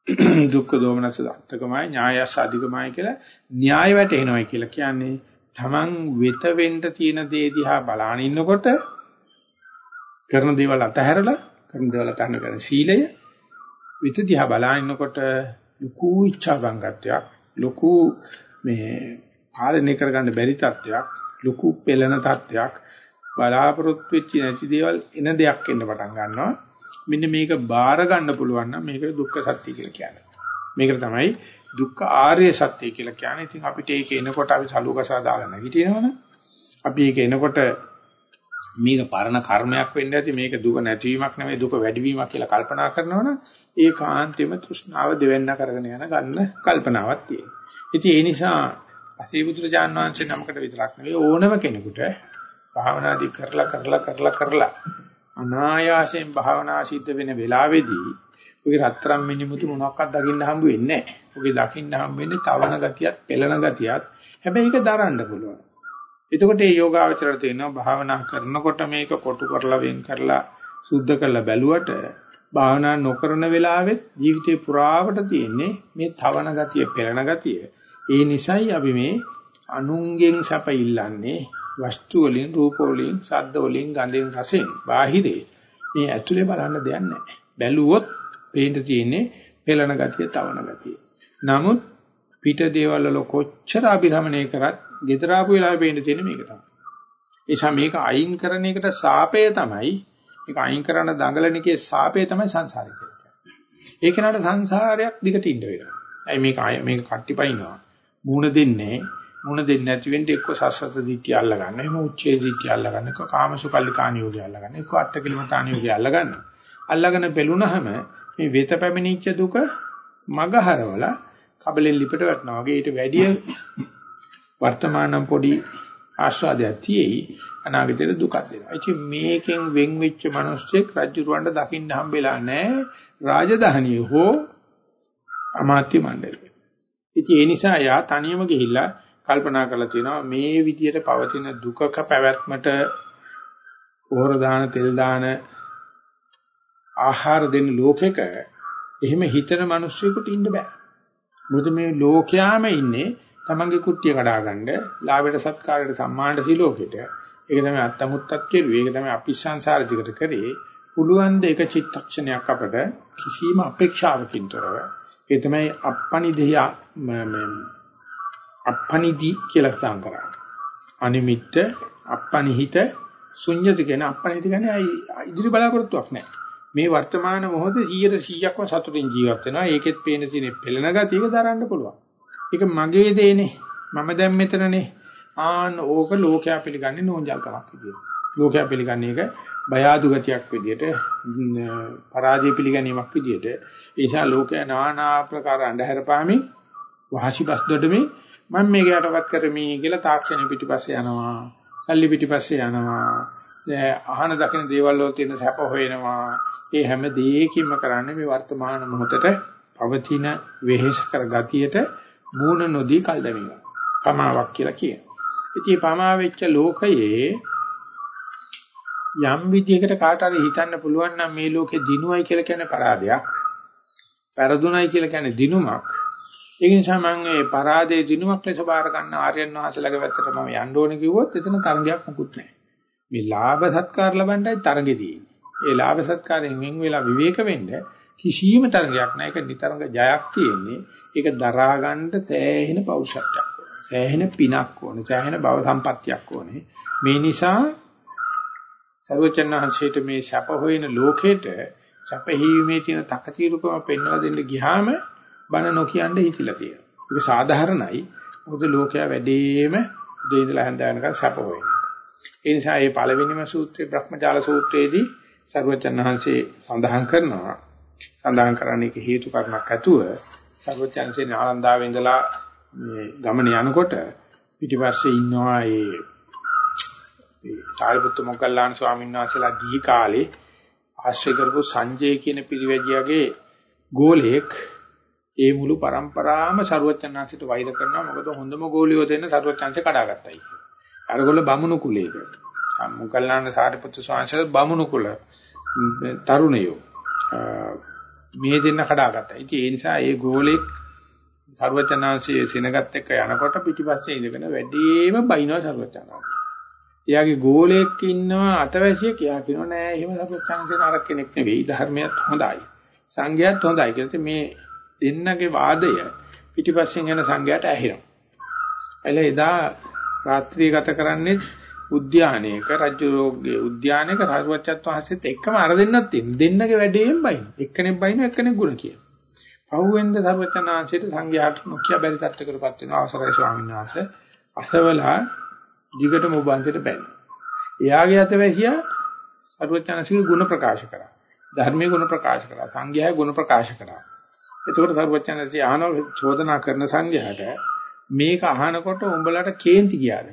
දුක්ඛ දෝමනස දාත්තකමයි ඥායස් අධිකමයි කියලා න්‍යාය වැටෙනවයි කියලා කියන්නේ තමන් වෙත වෙන්න තියෙන දේ දිහා බලාන ඉන්නකොට කරන දේවල් අතහැරලා කරන දේවල් අතහන කරන සීලය විත දිහා බලාන ඉන්නකොට ලකු ඉච්ඡාබංගත්වයක් ලකු මේ පාලනය කරගන්න බැරි තත්වයක් ලකු පෙළෙන තත්වයක් බලාපොරොත්තු වෙච්ච නැති දේවල් එන දෙයක් එන්න පටන් ගන්නවා. මෙන්න මේක බාර ගන්න පුළුවන් නම් මේක දුක්ඛ සත්‍ය කියලා කියන්නේ. මේකට තමයි දුක්ඛ ආර්ය සත්‍ය කියලා කියන්නේ. ඉතින් අපිට ඒක එනකොට අපි සලුවකසා දාලා නැගිටිනවනේ. අපි ඒක එනකොට මේක පරණ කර්මයක් වෙන්න ඇති මේක දුක නැතිවීමක් නෙවෙයි දුක වැඩිවීමක් කියලා කල්පනා කරනවනම් ඒ කාන්තෙම තෘෂ්ණාව දෙවෙන්න කරගෙන යන ගන්න කල්පනාවක් තියෙනවා. ඉතින් ඒ නිසා අසීබුදුරජාන් වහන්සේ නමකට විතරක් නෙවෙයි ඕනම කෙනෙකුට භාවනාදි කරලා කරලා කරලා කරලා අනායාසයෙන් භාවනා සිද්ධ වෙන වෙලාවේදී ඔගේ රත්තරන් මිනිමුතු මොනක්වත් දකින්න හම්බ වෙන්නේ නැහැ. ඔගේ දකින්න හම්බ වෙන්නේ තවන ගතියත්, පෙළන ගතියත්. හැබැයි ඒක දරන්න පුළුවන්. එතකොට මේ යෝගාවචරය තියෙනවා භාවනා කරනකොට මේක කොටු කරලා වෙන් කරලා සුද්ධ කරලා බැලුවට භාවනා නොකරන වෙලාවෙත් ජීවිතේ පුරාවට තියෙන්නේ මේ තවන ගතිය, පෙළන ගතිය. ඒ නිසයි අපි මේ අනුන්ගෙන් සැප ඉල්ලන්නේ වස්තු වලින්, රූප වලින්, ශබ්ද වලින්, ගන්ධෙන්, රසෙන්, බාහිරේ මේ ඇතුලේ බලන්න දෙයක් නැහැ. බැලුවොත් පේන්න තියෙන්නේ පෙළන ගතිය, තවන ගතිය. නමුත් පිට දේවල් වල කොච්චර අභිරමණය කරත්, gedara ආපු වෙලාවෙ පේන්න තියෙන්නේ මේක තමයි. ඒ නිසා මේක අයින් කරන එකට සාපය තමයි මේක අයින් කරන දඟලන එකේ සාපය තමයි සංසාරය කියන්නේ. ඒක නට සංසාරයක් දිගට ඉන්න වෙනවා. ඇයි මේක මේක කට්ටිපයින්නවා. මූණ දෙන්නේ මුණ දෙන්නේ නැති වෙන්න එක්ක සස්සත දිට්ඨිය අල්ල ගන්න. එහෙම උච්චේ දිට්ඨිය අල්ල ගන්න. එක්ක කාමසුකල්ලිකාණ යෝගය අල්ල ගන්න. එක්ක අට්ඨකිලමතාණ යෝගය අල්ල ගන්න. අල්ලගෙන බැලුනහම මේ වෙත පැමිණිච්ච දුක මගහරවලා කබලෙන් ලිපට වැටෙනවා වගේ ඊට වැඩිය වර්තමානම් පොඩි ආස්වාදයක් තියෙයි අනාගතේ දුකක් දෙනවා. ඉතින් මේකෙන් වෙන් වෙච්ච මිනිස්සෙක් රජුරවණ්ඩ දකින්න හම්බෙලා නැහැ. රාජධානිය හෝ අමාත්‍ය මණ්ඩලය. ඉතින් ඒ නිසා යා තනියම ගිහිල්ලා කල්පනා කරලා තියෙනවා මේ විදියට පවතින දුකක පැවැත්මට පොහොර දාන තෙල් දාන ආහාර දෙන ලෝකෙක එහෙම හිතන මිනිස්සුෙකුට ඉන්න බෑ. මොකද මේ ලෝකයාම ඉන්නේ තමන්ගේ කුට්ටිය කඩාගන්න, ලාභයට සත්කාරයට සම්මානට සීලෝකෙට. ඒක තමයි අත්තමුත්තත් කෙරුවේ. ඒක තමයි අපි සංසාරිතිකට කරේ. පුළුවන් ද එක චිත්තක්ෂණයක් අපට කිසිම අපේක්ෂාවකින් තොරව ඒ තමයි අප්පනිදෙය අප්පනිදි කියලා කතා කරන්නේ. අනිමිත්ත අප්පනිහිත ශුන්‍යත කියන අප්පනිහිත කියන්නේ ඉදිරි බලාපොරොත්තුවක් නැහැ. මේ වර්තමාන මොහොතේ 100%ක්ම සතුටින් ජීවත් වෙනවා. ඒකෙත් පේන තියෙන පෙළෙන ගතියක දරන්න පුළුවන්. ඒක මගේ දේනේ. මම දැන් මෙතනනේ. ආන් ඕක ලෝකයා පිළිගන්නේ නෝන්ජල්කමක් විදියට. ලෝකයා පිළිගන්නේ ඒක බය ආදු ගතියක් විදියට පරාජය පිළිගැනීමක් විදියට. ඒ නිසා ලෝකයා নানা ආකාර අන්ධහැර පාමින් වාසිබස් දොඩමින් මම මේක යටපත් කරමි කියලා තාක්ෂණ පිටිපස්සේ යනවා. සල්ලි පිටිපස්සේ යනවා. අහන දකින දේවල් වල තියෙන සැප හොයනවා. ඒ හැම දෙයකින්ම කරන්නේ මේ වර්තමාන මොහොතට පවතින වෙහෙස කර ගතියට මූණ නොදී කල් දැමීම. පමාවක් කියලා කියනවා. ඉතින් පමා වෙච්ච ලෝකයේ යම් විදියකට කාට හරි හිතන්න පුළුවන් නම් මේ ලෝකේ දිනුවයි කියලා කියන්නේ පරාදයක්. පෙරදුනයි කියලා කියන්නේ දිනුමක්. ඒ නිසා මම මේ පරාදයේ දිනුමක් ලෙස බාර ගන්න ආර්යයන් වහන්සේලාගේ පැත්තට මම යන්න ඕනේ කිව්වොත් එතන තරංගයක් මුකුත් නැහැ. මේ ලාභ සත්කාර ලබන්නයි තරංගේ තියෙන්නේ. ඒ ලාභ සත්කාරයෙන් වෙන් වෙලා විවේක වෙන්න කිසියම් තරංගයක් නැහැ. ඒක නිතරම ජයක් තියෙන්නේ. ඒක දරා ගන්න සෑහෙන පෞරුෂත්වයක්. සෑහෙන පිනක් ඕනේ. සෑහෙන භව සම්පත්තියක් ඕනේ. මේ නිසා සර්වචන් වහන්සේට මේ සැප හොයන ලෝකෙට සැප හීමේ තියෙන තකතිරුකම පෙන්වලා දෙන්න ගියාම බණ නොකියන්න හිතිලා තියෙනවා. ඒක සාධාරණයි. මොකද ලෝකයා වැඩිම දෙයින්දලා හඳානක සැප හොයන්නේ. ඒ නිසා මේ පළවෙනිම සූත්‍රයේ බ්‍රහ්මජාල සූත්‍රයේදී සර්වචන් වහන්සේ සඳහන් කරනවා. සඳහන් කරන්නේ හේතු කර්මයක් ඇතුව සර්වචන්සේ නාලන්දාවේ ඉඳලා මේ ගමන යනකොට පිටිපස්සේ ඉන්නවා ඒ ඒ සාරිපුත්ත මොග්ගල්ලාන ස්වාමීන් වහන්සේලා ගිහි කාලේ ආශ්‍රය කරපු සංජය කියන පිරිවැජියාගේ ගෝලෙක් ඒ මුළු પરම්පරාවම ਸਰුවචනාංශයට වෛර කරනවා මොකද හොඳම ගෝලියෝ දෙන්න ਸਰුවචනාංශය කඩාගත්තයි කියන්නේ. අරගොල්ල බමුණු කුලයක. මුගල්ලාන සාරිපුත්තු ස්වාමීන් බමුණු කුල තරුණයෝ. මේ දෙන්න කඩාගත්තා. ඉතින් ඒ නිසා ඒ ගෝලෙක් ਸਰුවචනාංශයේ සිනගත් එක්ක යනකොට පිටිපස්සේ ඉඳගෙන වැඩිම බයිනවා ਸਰුවචනාංශය. එයාගේ ගෝලෙක් ඉන්නවා අතවැසියෙක්. එයා කියනවා නෑ එහෙම ਸਰුවචනාංශේ නරක කෙනෙක් නෙවෙයි. ධර්මයක් හොඳයි. සංඝයාත් හොඳයි. කියලා මේ දෙන්නගේ වාදය පිටිපස්සෙන් යන සංඝයාට ඇහෙනවා එල එදා රාත්‍රිය ගත කරන්නේ උද්‍යානයක රජුගේ උද්‍යානයක රාජවච්චත් වහන්සේත් එක්කම අර දෙන්නත් තියෙන දෙන්නගේ වැඩේම බයින එක්කෙනෙක් බයින එක්කෙනෙක් ගුණ කියන පහුවෙන්ද සර්වචනාංශයට සංඝයාට නොකිය බැරි තත්ත්වයකටපත් වෙන අවසරයි ස්වාමීන් වහන්සේ අසවලා දිගටම ඔබ අන්තිට බැන්න. එයාගේ අතවැසියා සර්වඥාන්සේගේ ගුණ ප්‍රකාශ කරා. ධර්මයේ ගුණ ප්‍රකාශ කරා. සංඝයාගේ ගුණ ප්‍රකාශ කරා. එතකොට සර්වඥාන්සේ ආනව චෝදනා කරන සංඝයාට මේක අහනකොට උඹලට කේන්ති ගියාද?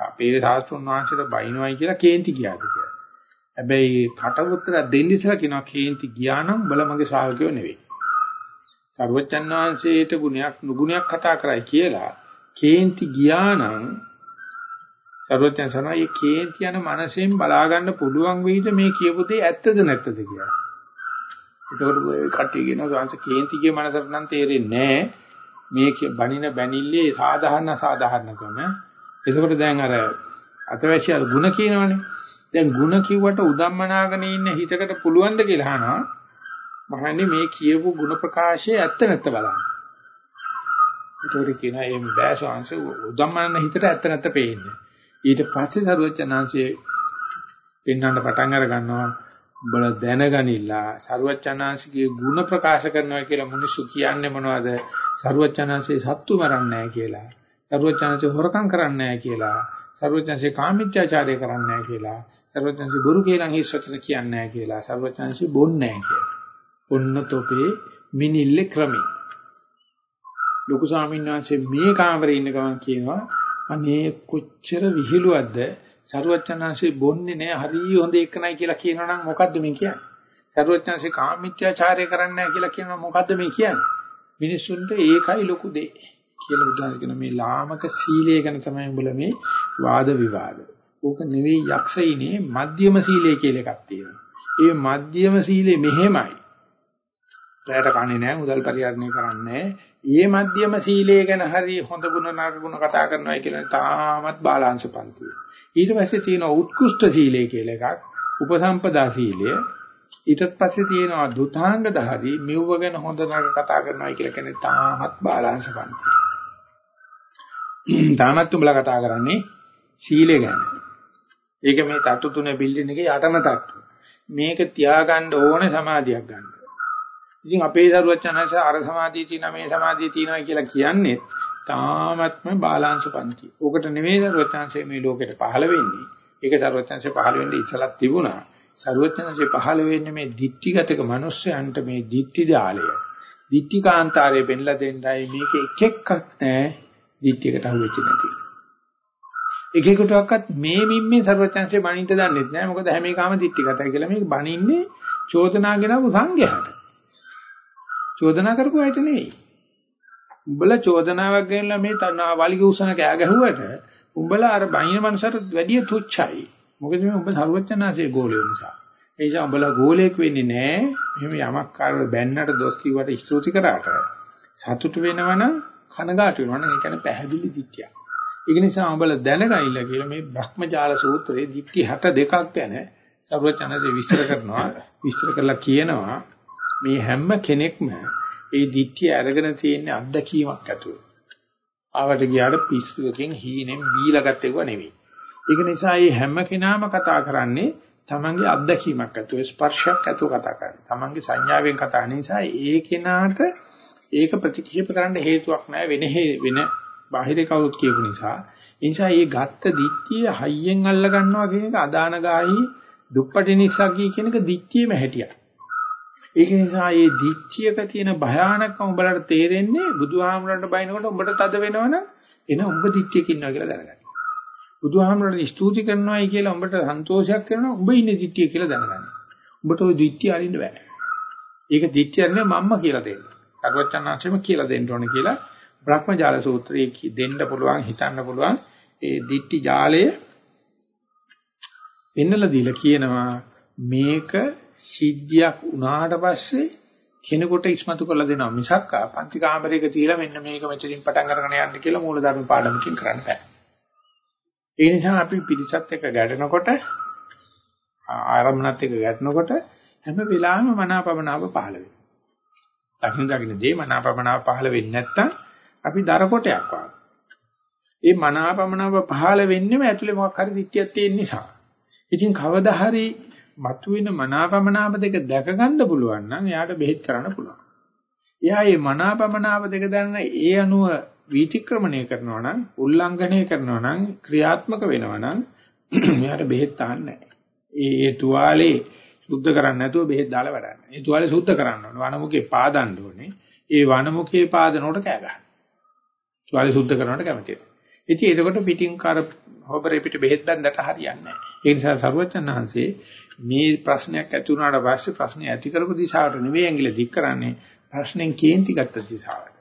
අපේ සාස්ත්‍රුන් වහන්සේට බයිනවයි කියලා කේන්ති ගියාද කියලා. හැබැයි කට උත්තර දෙන්න ඉස්සලා කියනවා කේන්ති ගියා නම් උඹලා මගේ ශ්‍රාවකයෝ නෙවෙයි. සර්වඥාන් වහන්සේට ගුණයක් නුගුණයක් කතා කරයි කියලා කේන්ති ගියා නම් සර්වඥාන් සනවා මේ කේන්ති යන මනසෙන් බලා ගන්න පුළුවන් වෙයිද මේ කියපු දේ ඇත්තද නැත්තද කියලා. එතකොට කට්ටිය කියනවා සංස කේන්තිගේ මනසට නම් තේරෙන්නේ මේක බණින බැනිල්ලේ සාධාරණ සාධාරණකම. එතකොට දැන් අර අතවැසිය ගුණ කියනවනේ. දැන් ගුණ කිව්වට උදම්මනාගෙන ඉන්න හිතකට පුළුවන් ද කියලා අහනවා. මහන්නේ මේ කියපු ගුණ ප්‍රකාශය ඇත්ත නැත්ත බලන්න. එතකොට කියනවා මේ බෑ සංස උදම්මනන හිතට ඇත්ත නැත්ත පේන්නේ. ඊට පස්සේ සරුවචනාංශයේ පෙන්වන්න පටන් අර ගන්නවා බල දැනගනිලා සරුවචනාංශිකේ ಗುಣ ප්‍රකාශ කරනවා කියලා මිනිස්සු කියන්නේ මොනවද? සරුවචනාංශේ සත්තු මරන්නේ නැහැ කියලා. සරුවචනාංශේ හොරකම් කරන්නේ නැහැ කියලා. සරුවචනාංශේ කාමීත්‍යාචාරය කරන්නේ නැහැ කියලා. සරුවචනාංශේ බොරු කියලා හිස් වචන කියන්නේ නැහැ කියලා. සරුවචනාංශේ බොන්නේ නැහැ කියලා. ඔන්න තොපේ මිනිල්ලේ ක්‍රමී. ලොකු ස්වාමීන් වහන්සේ මේ කාමරේ ඉන්න ගමන් කියනවා අනේ කොච්චර විහිළුවක්ද සරුවචනාංශේ බොන්නේ නැහැ හරිය හොඳ එකනයි කියලා කියනවනම් මොකද්ද මේ කියන්නේ? සරුවචනාංශේ කාමීත්‍යාචාරය කරන්නේ නැහැ කියලා කියනවා මොකද්ද මේ කියන්නේ? මිනිස්සුන්ට ඒකයි ලොකු දේ කියලා බුදුහාම කියන මේ ලාමක සීලය ගැන තමයි උඹලා මේ වාද විවාද. ඕක නෙවෙයි යක්ෂයිනේ මධ්‍යම සීලය කියලා එකක් තියෙනවා. ඒ මධ්‍යම සීලය මෙහෙමයි. රැයට කන්නේ නැහැ, මුදල් පරිහරණය කරන්නේ ඊයේ මධ්‍යම සීලය ගැන හරි හොඳ ගුණ නරක ගුණ කතා කරනවා කියන තාමත් බාලාංශ පන්තිය. ඊට පස්සේ තියෙනවා උත්කෘෂ්ඨ සීලය කියලා එකක්, උපසම්පදා සීලය. ඊටත් පස්සේ තියෙනවා දුතාංග දහරි මෙව්ව ගැන හොඳ නරක කතා කරනවා කියලා කියන්නේ තාමත් බාලාංශ පන්තිය. තාමත් උඹලා කතා කරන්නේ සීලය ගැන. ඒක මේ තට්ටු තුනේ බිල්ඩින් එකේ යටම තට්ටු. මේක තියාගන්න ඕනේ සමාධියක් ගන්න. ඉතින් අපේ දරුවචනස අර සමාධිය තියෙනවා මේ සමාධිය තියෙනවා කියලා කියන්නේ තාමත්ම බාලාංශ පන්ති. ඕකට නෙමෙයි දරුවචනසේ මේ ලෝකෙට පහළ වෙන්නේ. ඒක දරුවචනසේ පහළ වෙන්නේ ඉස්සලක් තිබුණා. සරුවචනසේ පහළ වෙන්නේ මේ ditthිගතක මිනිස්සයන්ට මේ ditthි දාලය. ditthිකාන්තාරය පෙන්ලා දෙන්නයි මේක එක එකක් නැහැ ditthියකට අහුවෙච්ච නැති. එකෙකුටවත් මේ මිම්මේ සරුවචනසේ බණින්න දන්නෙත් නැහැ. මොකද හැම එකම ditthිගතයි කියලා මේක බණින්නේ චෝදනා ගෙනව සංඝයාට. චෝදනා කරපු අයට නෙවෙයි. උඹලා චෝදනාවක් ගෙනලා මේ තනවා වලිග උසන කෑ ගැහුවට උඹලා අර බයින මනසට වැඩිය තුච්චයි. මොකද මේ උඹ සර්වඥාන්සේ ගෝලිය නිසා. ඒ නිසා උඹලා ගෝලයක් වෙන්නේ නැහැ. මෙහෙම යමක් කාරවල බැන්නට දොස් කිව්වට ස්තුති කරාට සතුට වෙනවනම් කනගාටු වෙනවනම් ඒ කියන්නේ පැහැදිලි දික්තියක්. ඒක නිසා උඹලා දැනගයිලා කියලා මේ භ්‍රමජාල සූත්‍රයේ දික්ටි 62ක් ගැන සර්වඥාන්සේ විස්තර කරනවා. විස්තර කරලා කියනවා මේ හැම කෙනෙක්ම ඒ දිට්ඨිය අරගෙන තියෙන අත්දැකීමක් ඇතුව. ආවට ගියාට පිස්සුවකින් හීනෙන් බීලා ගත්තේව නෙවෙයි. ඒක නිසා මේ හැම කෙනාම කතා කරන්නේ තමන්ගේ අත්දැකීමක් ඇතුව ස්පර්ශයක් ඇතුව කතා කරන්නේ. තමන්ගේ සංඥාවෙන් කතා නිසා ඒ කෙනාට ඒක ප්‍රතික්ෂේප කරන්න හේතුවක් නැහැ වෙන වෙන බාහිර කවුරුත් කියපු නිසා. ඒ නිසා මේ ගත්ත දිට්ඨිය හයියෙන් අල්ල ගන්නවා කියන එක අදාන ගාහි දුප්පටි නිසග්ගී කියන එක දිට්ඨියම හැටියක්. ඒක නිසා මේ දිච්චියක තියෙන භයානකම උඹලට තේරෙන්නේ බුදුහාමුදුරන්ට බයිනකොට උඹට තද වෙනවනම් එන උඹ දිච්චියක ඉන්නවා කියලා දැනගන්න. බුදුහාමුදුරන්ට ස්තුති කරනවායි කියලා උඹට සන්තෝෂයක් කරනවා උඹ ඉන්නේ දිච්චිය කියලා දැනගන්න. උඹට ওই දිච්චිය අරින්න බෑ. ඒක දිච්චිය අරින්න මම්ම කියලා දෙන්න. සර්වචන්නාංශෙම කියලා දෙන්න ඕනේ කියලා බ්‍රහ්මජාල සූත්‍රයේ දෙන්න පුළුවන් හිතන්න පුළුවන් ඒ දිට්ටි ජාලය පෙන්නලා දීලා කියනවා මේක සිද්ධියක් වුණාට පස්සේ කෙනෙකුට ඉස්මතු කරලා දෙනවා මිසක් පන්ති කාමරයක තියලා මෙන්න මේක මෙතනින් පටන් අරගෙන යන්න කියලා මූලධර්ම පාඩමකින් කරන්න බෑ. ඒ නිසා අපි පිළිසත් එක්ක ගැටෙනකොට ආරම්භනත් එක්ක ගැටෙනකොට හැම වෙලාවෙම මනාපමනාව පහළ වෙනවා. දකින්න දකින්න දේ මනාපමනාව පහළ වෙන්නේ නැත්තම් අපි දර කොටයක් වගේ. ඒ මනාපමනාව පහළ වෙන්නේම ඇතුලේ මොකක් හරි දික්තියක් තියෙන නිසා. ඉතින් කවදා හරි මතුවෙන මනාපමනාප දෙක දැක ගන්න පුළුවන් නම් එයාට බෙහෙත් කරන්න පුළුවන්. එයා මේ මනාපමනාප දෙක දැනන ඒ අනුව වීතික්‍රමණය කරනවා නම් උල්ලංඝනය කරනවා නම් ක්‍රියාත්මක වෙනවා නම් මෙයාට බෙහෙත් තාන්නේ නැහැ. ඒ ඒ තුවාලේ සුද්ධ කරන්නේ නැතුව බෙහෙත් දාලා වැඩක් නැහැ. ඒ තුවාලේ සුද්ධ කරන්න ඕනේ. වනමුකේ පාදන්න ඕනේ. ඒ වනමුකේ පාදනකොට කෑ ගන්න. තුවාලේ සුද්ධ කරනකොට කැමතියි. ඉතින් ඒකට පිටින් කර හොබරේ පිට බෙහෙත් බැන්දට හරියන්නේ නැහැ. ඒ නිසා සරුවචනහන්සේ මේ ප්‍රශ්නයක් ඇති වුණාට පස්සේ ප්‍රශ්නේ ඇති කරපු දිශාවට නෙවෙයි ඇඟිල්ල දික් කරන්නේ ප්‍රශ්නෙන් කේන්ති ගත්ත දිශාවට.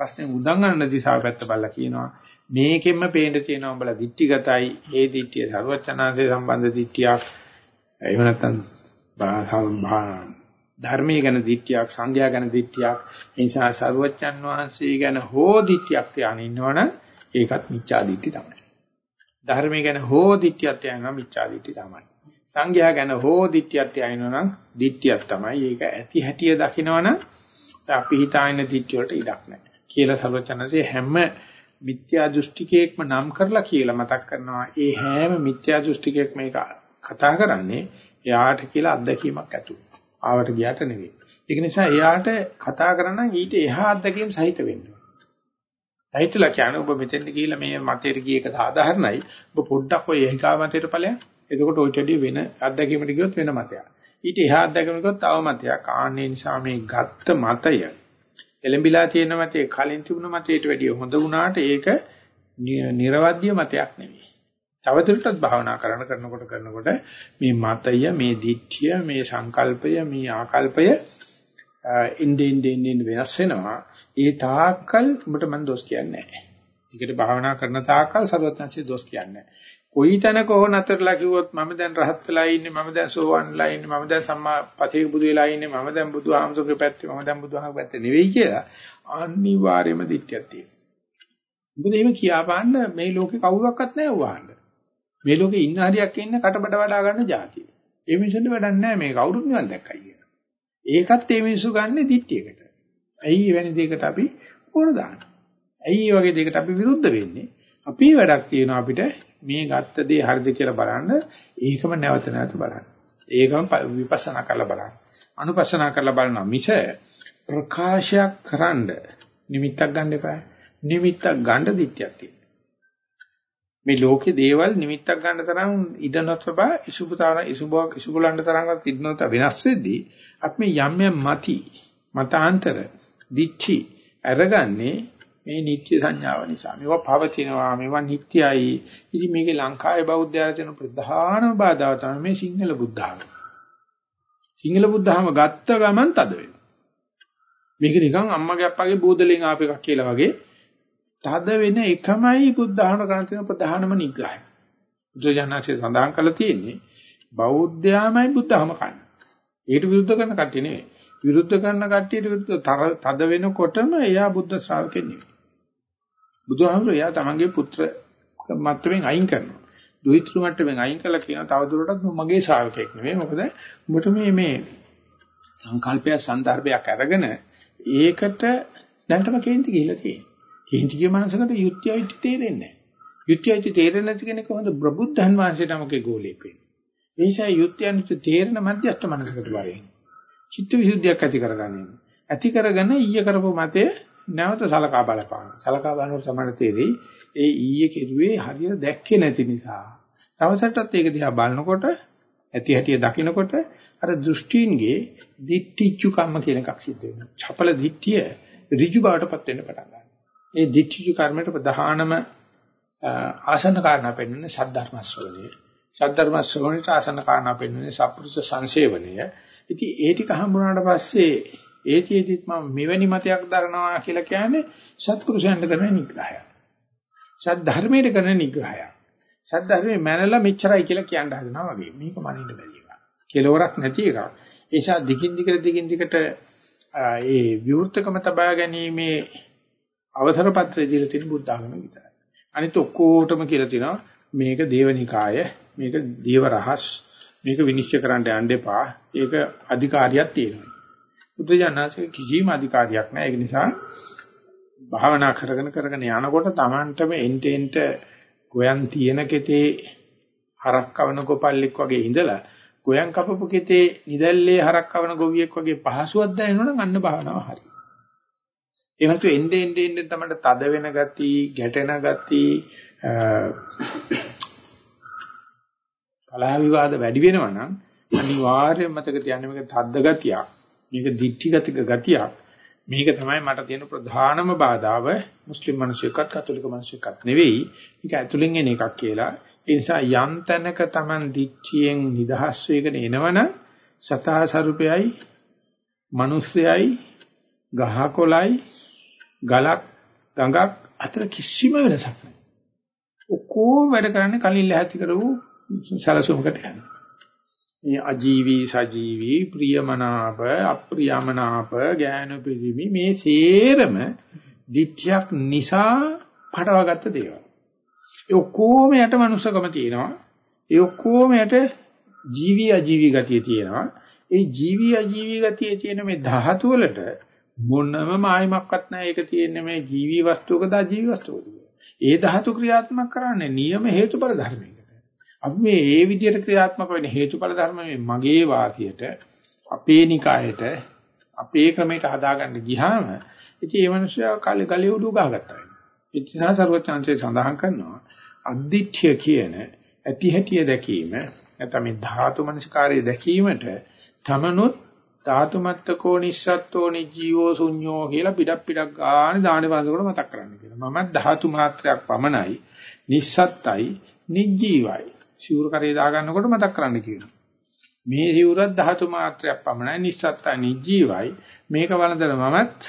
ප්‍රශ්නේ උදන් ගන්න දිශාව පැත්ත බලලා කියනවා මේකෙන්ම පේන්න තියෙනවා උඹලා දික්ටිගතයි ඒ දික්ටිය සරුවචනහන්සේ සම්බන්ධ දික්ටියක් එහෙම නැත්නම් ධර්මයේ ගැන දිට්ඨියක් සංඝයා ගැන දිට්ඨියක් ඒ නිසා සරුවච්චන් වහන්සේ ගැන හෝ දිට්ඨියක් තියාගෙන ඉන්නවනම් ඒකත් මිච්ඡා දිට්ඨි තමයි. ධර්මයේ ගැන හෝ දිට්ඨියක් තියාගෙන මිච්ඡා දිට්ඨි තමයි. සංඝයා ගැන හෝ දිට්ඨියක් තියාගෙනනම් දිට්ඨියක් තමයි. ඒක ඇති හැටිය දකිනවනම් අපි හිතාගෙන දිට්ඨිය වලට ඉඩක් නැහැ. කියලා සරුවච්චන්සේ හැම මිත්‍යා දෘෂ්ටිකයක්ම නම් කරලා කියලා මතක් කරනවා. ඒ හැම මිත්‍යා දෘෂ්ටිකයක්ම මේක කතා කරන්නේ එයාට කියලා අත්දැකීමක් ඇතුළු. ආවට ගියාට නෙවෙයි. ඒක නිසා එයාට කතා කරන්න ඊට එහා අත්දැකීම් සහිත වෙන්න ඕනේ. සහිතලා කියන්නේ ඔබ මෙතෙන්ට ගිහිල්ලා මේ මතයට ගිය එක සාධාරණයි. ඔබ පොඩ්ඩක් ඔය එහිකා මතයට ඵලයන්. එතකොට ඔය ටෙඩිය වෙන අත්දැකීමකට ගියොත් වෙන මතයක්. ඊට එහා අත්දැකීමකට ගියොත් තව මතයක්. ආන්නේ නිසා මේ ගත්ත මතය එලඹිලා තියෙන මතේ කලින් තිබුණ මතයට වැඩිය හොඳ වුණාට ඒක නිර්වද්‍ය මතයක් නෙවෙයි. තවදුරටත් භාවනා කරන කරනකොට කරනකොට මේ මතය මේ දිට්ඨිය මේ සංකල්පය මේ ආකල්පය ඉන්දේ ඉන්දේ ඉන්දේ වෙනස් වෙනවා ඒ තාක්කල් උඹට මම දොස් කියන්නේ නැහැ. ඒකට භාවනා කරන තාක්කල් සරුවත්ංශي දොස් කියන්නේ නැහැ. කොයි තැනක හෝ නතරලා කිව්වොත් මම දැන් රහත් වෙලා ඉන්නේ මම දැන් සෝවන්ලා ඉන්නේ මම දැන් සම්මා පතේ බුදු වෙලා ඉන්නේ මම දැන් බුදුහාමුදුරගේ පැත්තේ මම දැන් බුදුහාමුදුරගේ පැත්තේ නෙවෙයි කියලා අනිවාර්යයෙන්ම දිට්ඨියක් තියෙනවා. මොකද එහෙම කියා පාන්න මේ ලෝකේ කවුරක්වත් නැහැ වහන්න. මේ ලෝකේ ඉන්න හරියක් ඉන්න කටබඩ වඩා ගන්න જાතිය. ඒ මිනිස්සුන්ට වැඩක් නැහැ මේ කවුරුත් නිවන් දැක්කයි කියලා. ඒකත් ඒ මිනිස්සු ගන්න දිට්ඨියකට. ඇයි එවැනි දෙයකට අපි ඕන දාන්නේ? ඇයි මේ වගේ දෙයකට අපි විරුද්ධ වෙන්නේ? අපි වැඩක් තියෙනවා අපිට මේ ගත්ත දේ හරිද කියලා බලන්න ඒකම නැවත නැවත බලන්න. ඒකම විපස්සනා කරලා බලන්න. අනුපස්සනා කරලා බලනවා මිස ප්‍රකාශයක් කරන්න නිමිත්තක් ගන්න එපා. නිමිත්තක් ගන්න දිට්ඨියක් තියෙනවා. මේ ලෝකේ දේවල් නිමිත්තක් ගන්න තරම් ඉඩ නොතබා ඉසුබතාන ඉසුබක් ඉසුබලන්න තරම්වත් ඉඩ නොත වෙනස් වෙද්දී අපි යම් යම් මති මතාන්තර දිච්චි අරගන්නේ මේ නිත්‍ය සංඥාව නිසා මේවා පවතිනවා මේවා නිට්ටයයි ඉතින් මේකේ ලංකාවේ බෞද්ධයලා තියෙන ප්‍රධානම බාධාව තමයි මේ සිංහල බුද්ධාගම සිංහල බුද්ධාගම ගත්ත ගමන් තද වෙනවා මේක නිකන් අම්මගේ අප්පගේ බූදලෙන් ආප එකක් කියලා වගේ තද වෙන එකමයි බුද්ධ ධර්ම කරන තියෙන ප්‍රධානම නිග්‍රහය. බුදුජානකසේ සඳහන් කළා තියෙන්නේ බෞද්ධයාමයි බුද්ධහම කන්නේ. ඒකට විරුද්ධ කරන කට්ටිය නෙවෙයි. විරුද්ධ කරන කට්ටියට විරුද්ධ තද වෙනකොටම එයා බුද්ධ ශ්‍රාවකෙක් නෙවෙයි. බුදුහාමුදුරුවෝ එයා තමන්ගේ පුත්‍ර මට්ටමින් අයින් කරනවා. දුහිතෘ මට්ටමින් අයින් කළා කියන තවදුරටත් මගේ ශ්‍රාවකෙක් නෙවෙයි. මොකද උඹට මේ මේ සංකල්පය සන්දර්භයක් අරගෙන ඒකට දැන්ටම කේන්ති ගිහිලා තියෙනවා. කේන්තිගේ මනසකට යුක්තියයි තේරෙන්නේ නැහැ. යුක්තියයි තේරෙන්නේ නැති කෙනෙක් කොහොමද ප්‍රබුද්ධන් වහන්සේ නමකේ ගෝලෙක් වෙන්නේ? ඒ නිසා යුක්තියන්ට තේරෙන මධ්‍යස්ථ මනසකට වරේ. චිත්ත විසුද්ධියක් ඇති කරගන්නේ. ඇති කරගෙන ඊය කරපු මතය නැවත සලකා බලපාන. සලකා බලනකොට තමයි තේරෙයි ඒ ඊයේ කෙරුවේ හරියට දැක්කේ නැති නිසා. තවසටත් ඒක දිහා බලනකොට ඇති හැටිය දකිනකොට අර දෘෂ්ටීන්ගේ දිට්ඨිච්චු කම්ම කියන එකක් සිද්ධ වෙනවා. චපල දිට්ඨිය ඍජු බවටපත් වෙන්න පටන් ගන්නවා. ඒ දිට්ඨිජු කර්මයට ප්‍රධානම ආසන්න කාරණා පෙන්වන්නේ සද්ධර්ම ශ්‍රවණය. සද්ධර්ම ශ්‍රවණයට ආසන්න කාරණා පෙන්වන්නේ සප්පුරුෂ සංසේවනය. ඉතින් ඒ ටික හම්බුනාට පස්සේ ඒතිෙදිත් මම මෙවැනි මතයක් දරනවා කියලා කියන්නේ සත්පුරුෂයන්ට කරන නිග්‍රහය. සද්ධර්මයට කරන නිග්‍රහය. සද්ධර්මයේ මැනලා මෙච්චරයි කියලා කියන්න හදනවා වගේ. මේක මනින්න බැරි එකක්. කෙලවරක් නැති එකක්. ඒ නිසා දිගින් දිගට දිගින් දිගට ඒ විවෘතකම තබා ගැනීමේ අවසර පත්‍රය දීලා තියෙන බුද්ධ ආගම විතරයි. අනිත ඔක්කොටම කියලා තියෙනවා මේක දේවනිකාය, මේක දේව රහස්, මේක විනිශ්චය කරන්න යන්න එපා. ඒක අධිකාරියක් තියෙනවා. බුද්ධ ජානනාසේ කිසිම අධිකාරියක් නැහැ. ඒක නිසා භාවනා කරගෙන කරගෙන යනකොට Tamanටම එන්ට එන්ට ගෝයන් තියෙන කෙතේ හරක් කවන කොපල්ලෙක් වගේ ඉඳලා ගෝයන් කපපු කෙතේ නිදැල්ලේ හරක් කවන ගොවියෙක් වගේ පහසුවක් දැනෙනවනම් අන්න භාවනාව හරියි. ඒ වන්තු එnde ende ende තමයි තද වෙන ගති, ගැටෙන ගති, කලහ විවාද වැඩි වෙනවා නම් අනිවාර්යයෙන් මතක තියාගන්න මේක තද්ද ගතියක්. මේක දික්ටිගතික ගතියක්. මේක තමයි මට තියෙන ප්‍රධානම බාධාව මුස්ලිම් මිනිස්සුකත් කතෝලික මිනිස්සුකත් නෙවෙයි. මේක ඇතුලෙන් එන එකක් කියලා. ඒ නිසා යම් තැනක Taman දික්තියෙන් නිදහස් වෙගෙන එනවනම් සතා සරුපයයි මිනිස්සයයි ගහකොළයි ගලක් ගඟක් අතර කිසිම වෙනසක් නැහැ. ඔක්කොම වැඩ කරන්නේ කලින් ලැහැත්ති කරපු සලසුමකට යනවා. මේ අජීවී සජීවී ප්‍රියමනාප අප්‍රියමනාප ඥාන පිරිමි මේ සේරම දිට්ඨියක් නිසා පටවගත්ත දේවල්. ඒ ඔක්කොම යට මනුස්සකම තියෙනවා. ඒ ඔක්කොම යට ජීවි අජීවි ගතිය තියෙනවා. ඒ ජීවි අජීවි ගතිය තියෙන මේ ධාතු වලට මොනම මායමක්වත් නැහැ. ඒක තියෙන්නේ මේ ජීවි වස්තුවකද අජීවි වස්තුවකද. ඒ ධාතු ක්‍රියාත්මක කරන්නේ නියම හේතුඵල ධර්මයකට. අපි මේ ඒ විදිහට ක්‍රියාත්මක වෙන හේතුඵල ධර්ම මේ මගේ වාසියට අපේ නිකායට අපේ ක්‍රමයට හදාගන්න ගියාම ඉතින් ඒ මනුස්සයා කලේ ගලේ උඩු ගහගත්තා වෙනවා. ඒ නිසා සර්වචාන්සේ සඳහන් කරනවා අද්දිත්‍ය කියන ඇති හැටිය දැකීම නැත්නම් මේ ධාතු මනස්කාරය දැකීමට තමනුත් ධාතු මත්තකෝ නිස්සත්තෝ නිජීවෝ ශුඤ්ඤෝ කියලා පිටක් පිටක් ගානේ දාන වන්දනකොට මතක් කරන්න කියලා. මම ධාතු මාත්‍රයක් පමණයි නිස්සත්තයි නිජීවයි. සිවුරු කරේ දාගන්නකොට මතක් කරන්න කියනවා. මේ සිවුරත් ධාතු මාත්‍රයක් පමණයි නිස්සත්තයි නිජීවයි. මේක වළඳන මමත්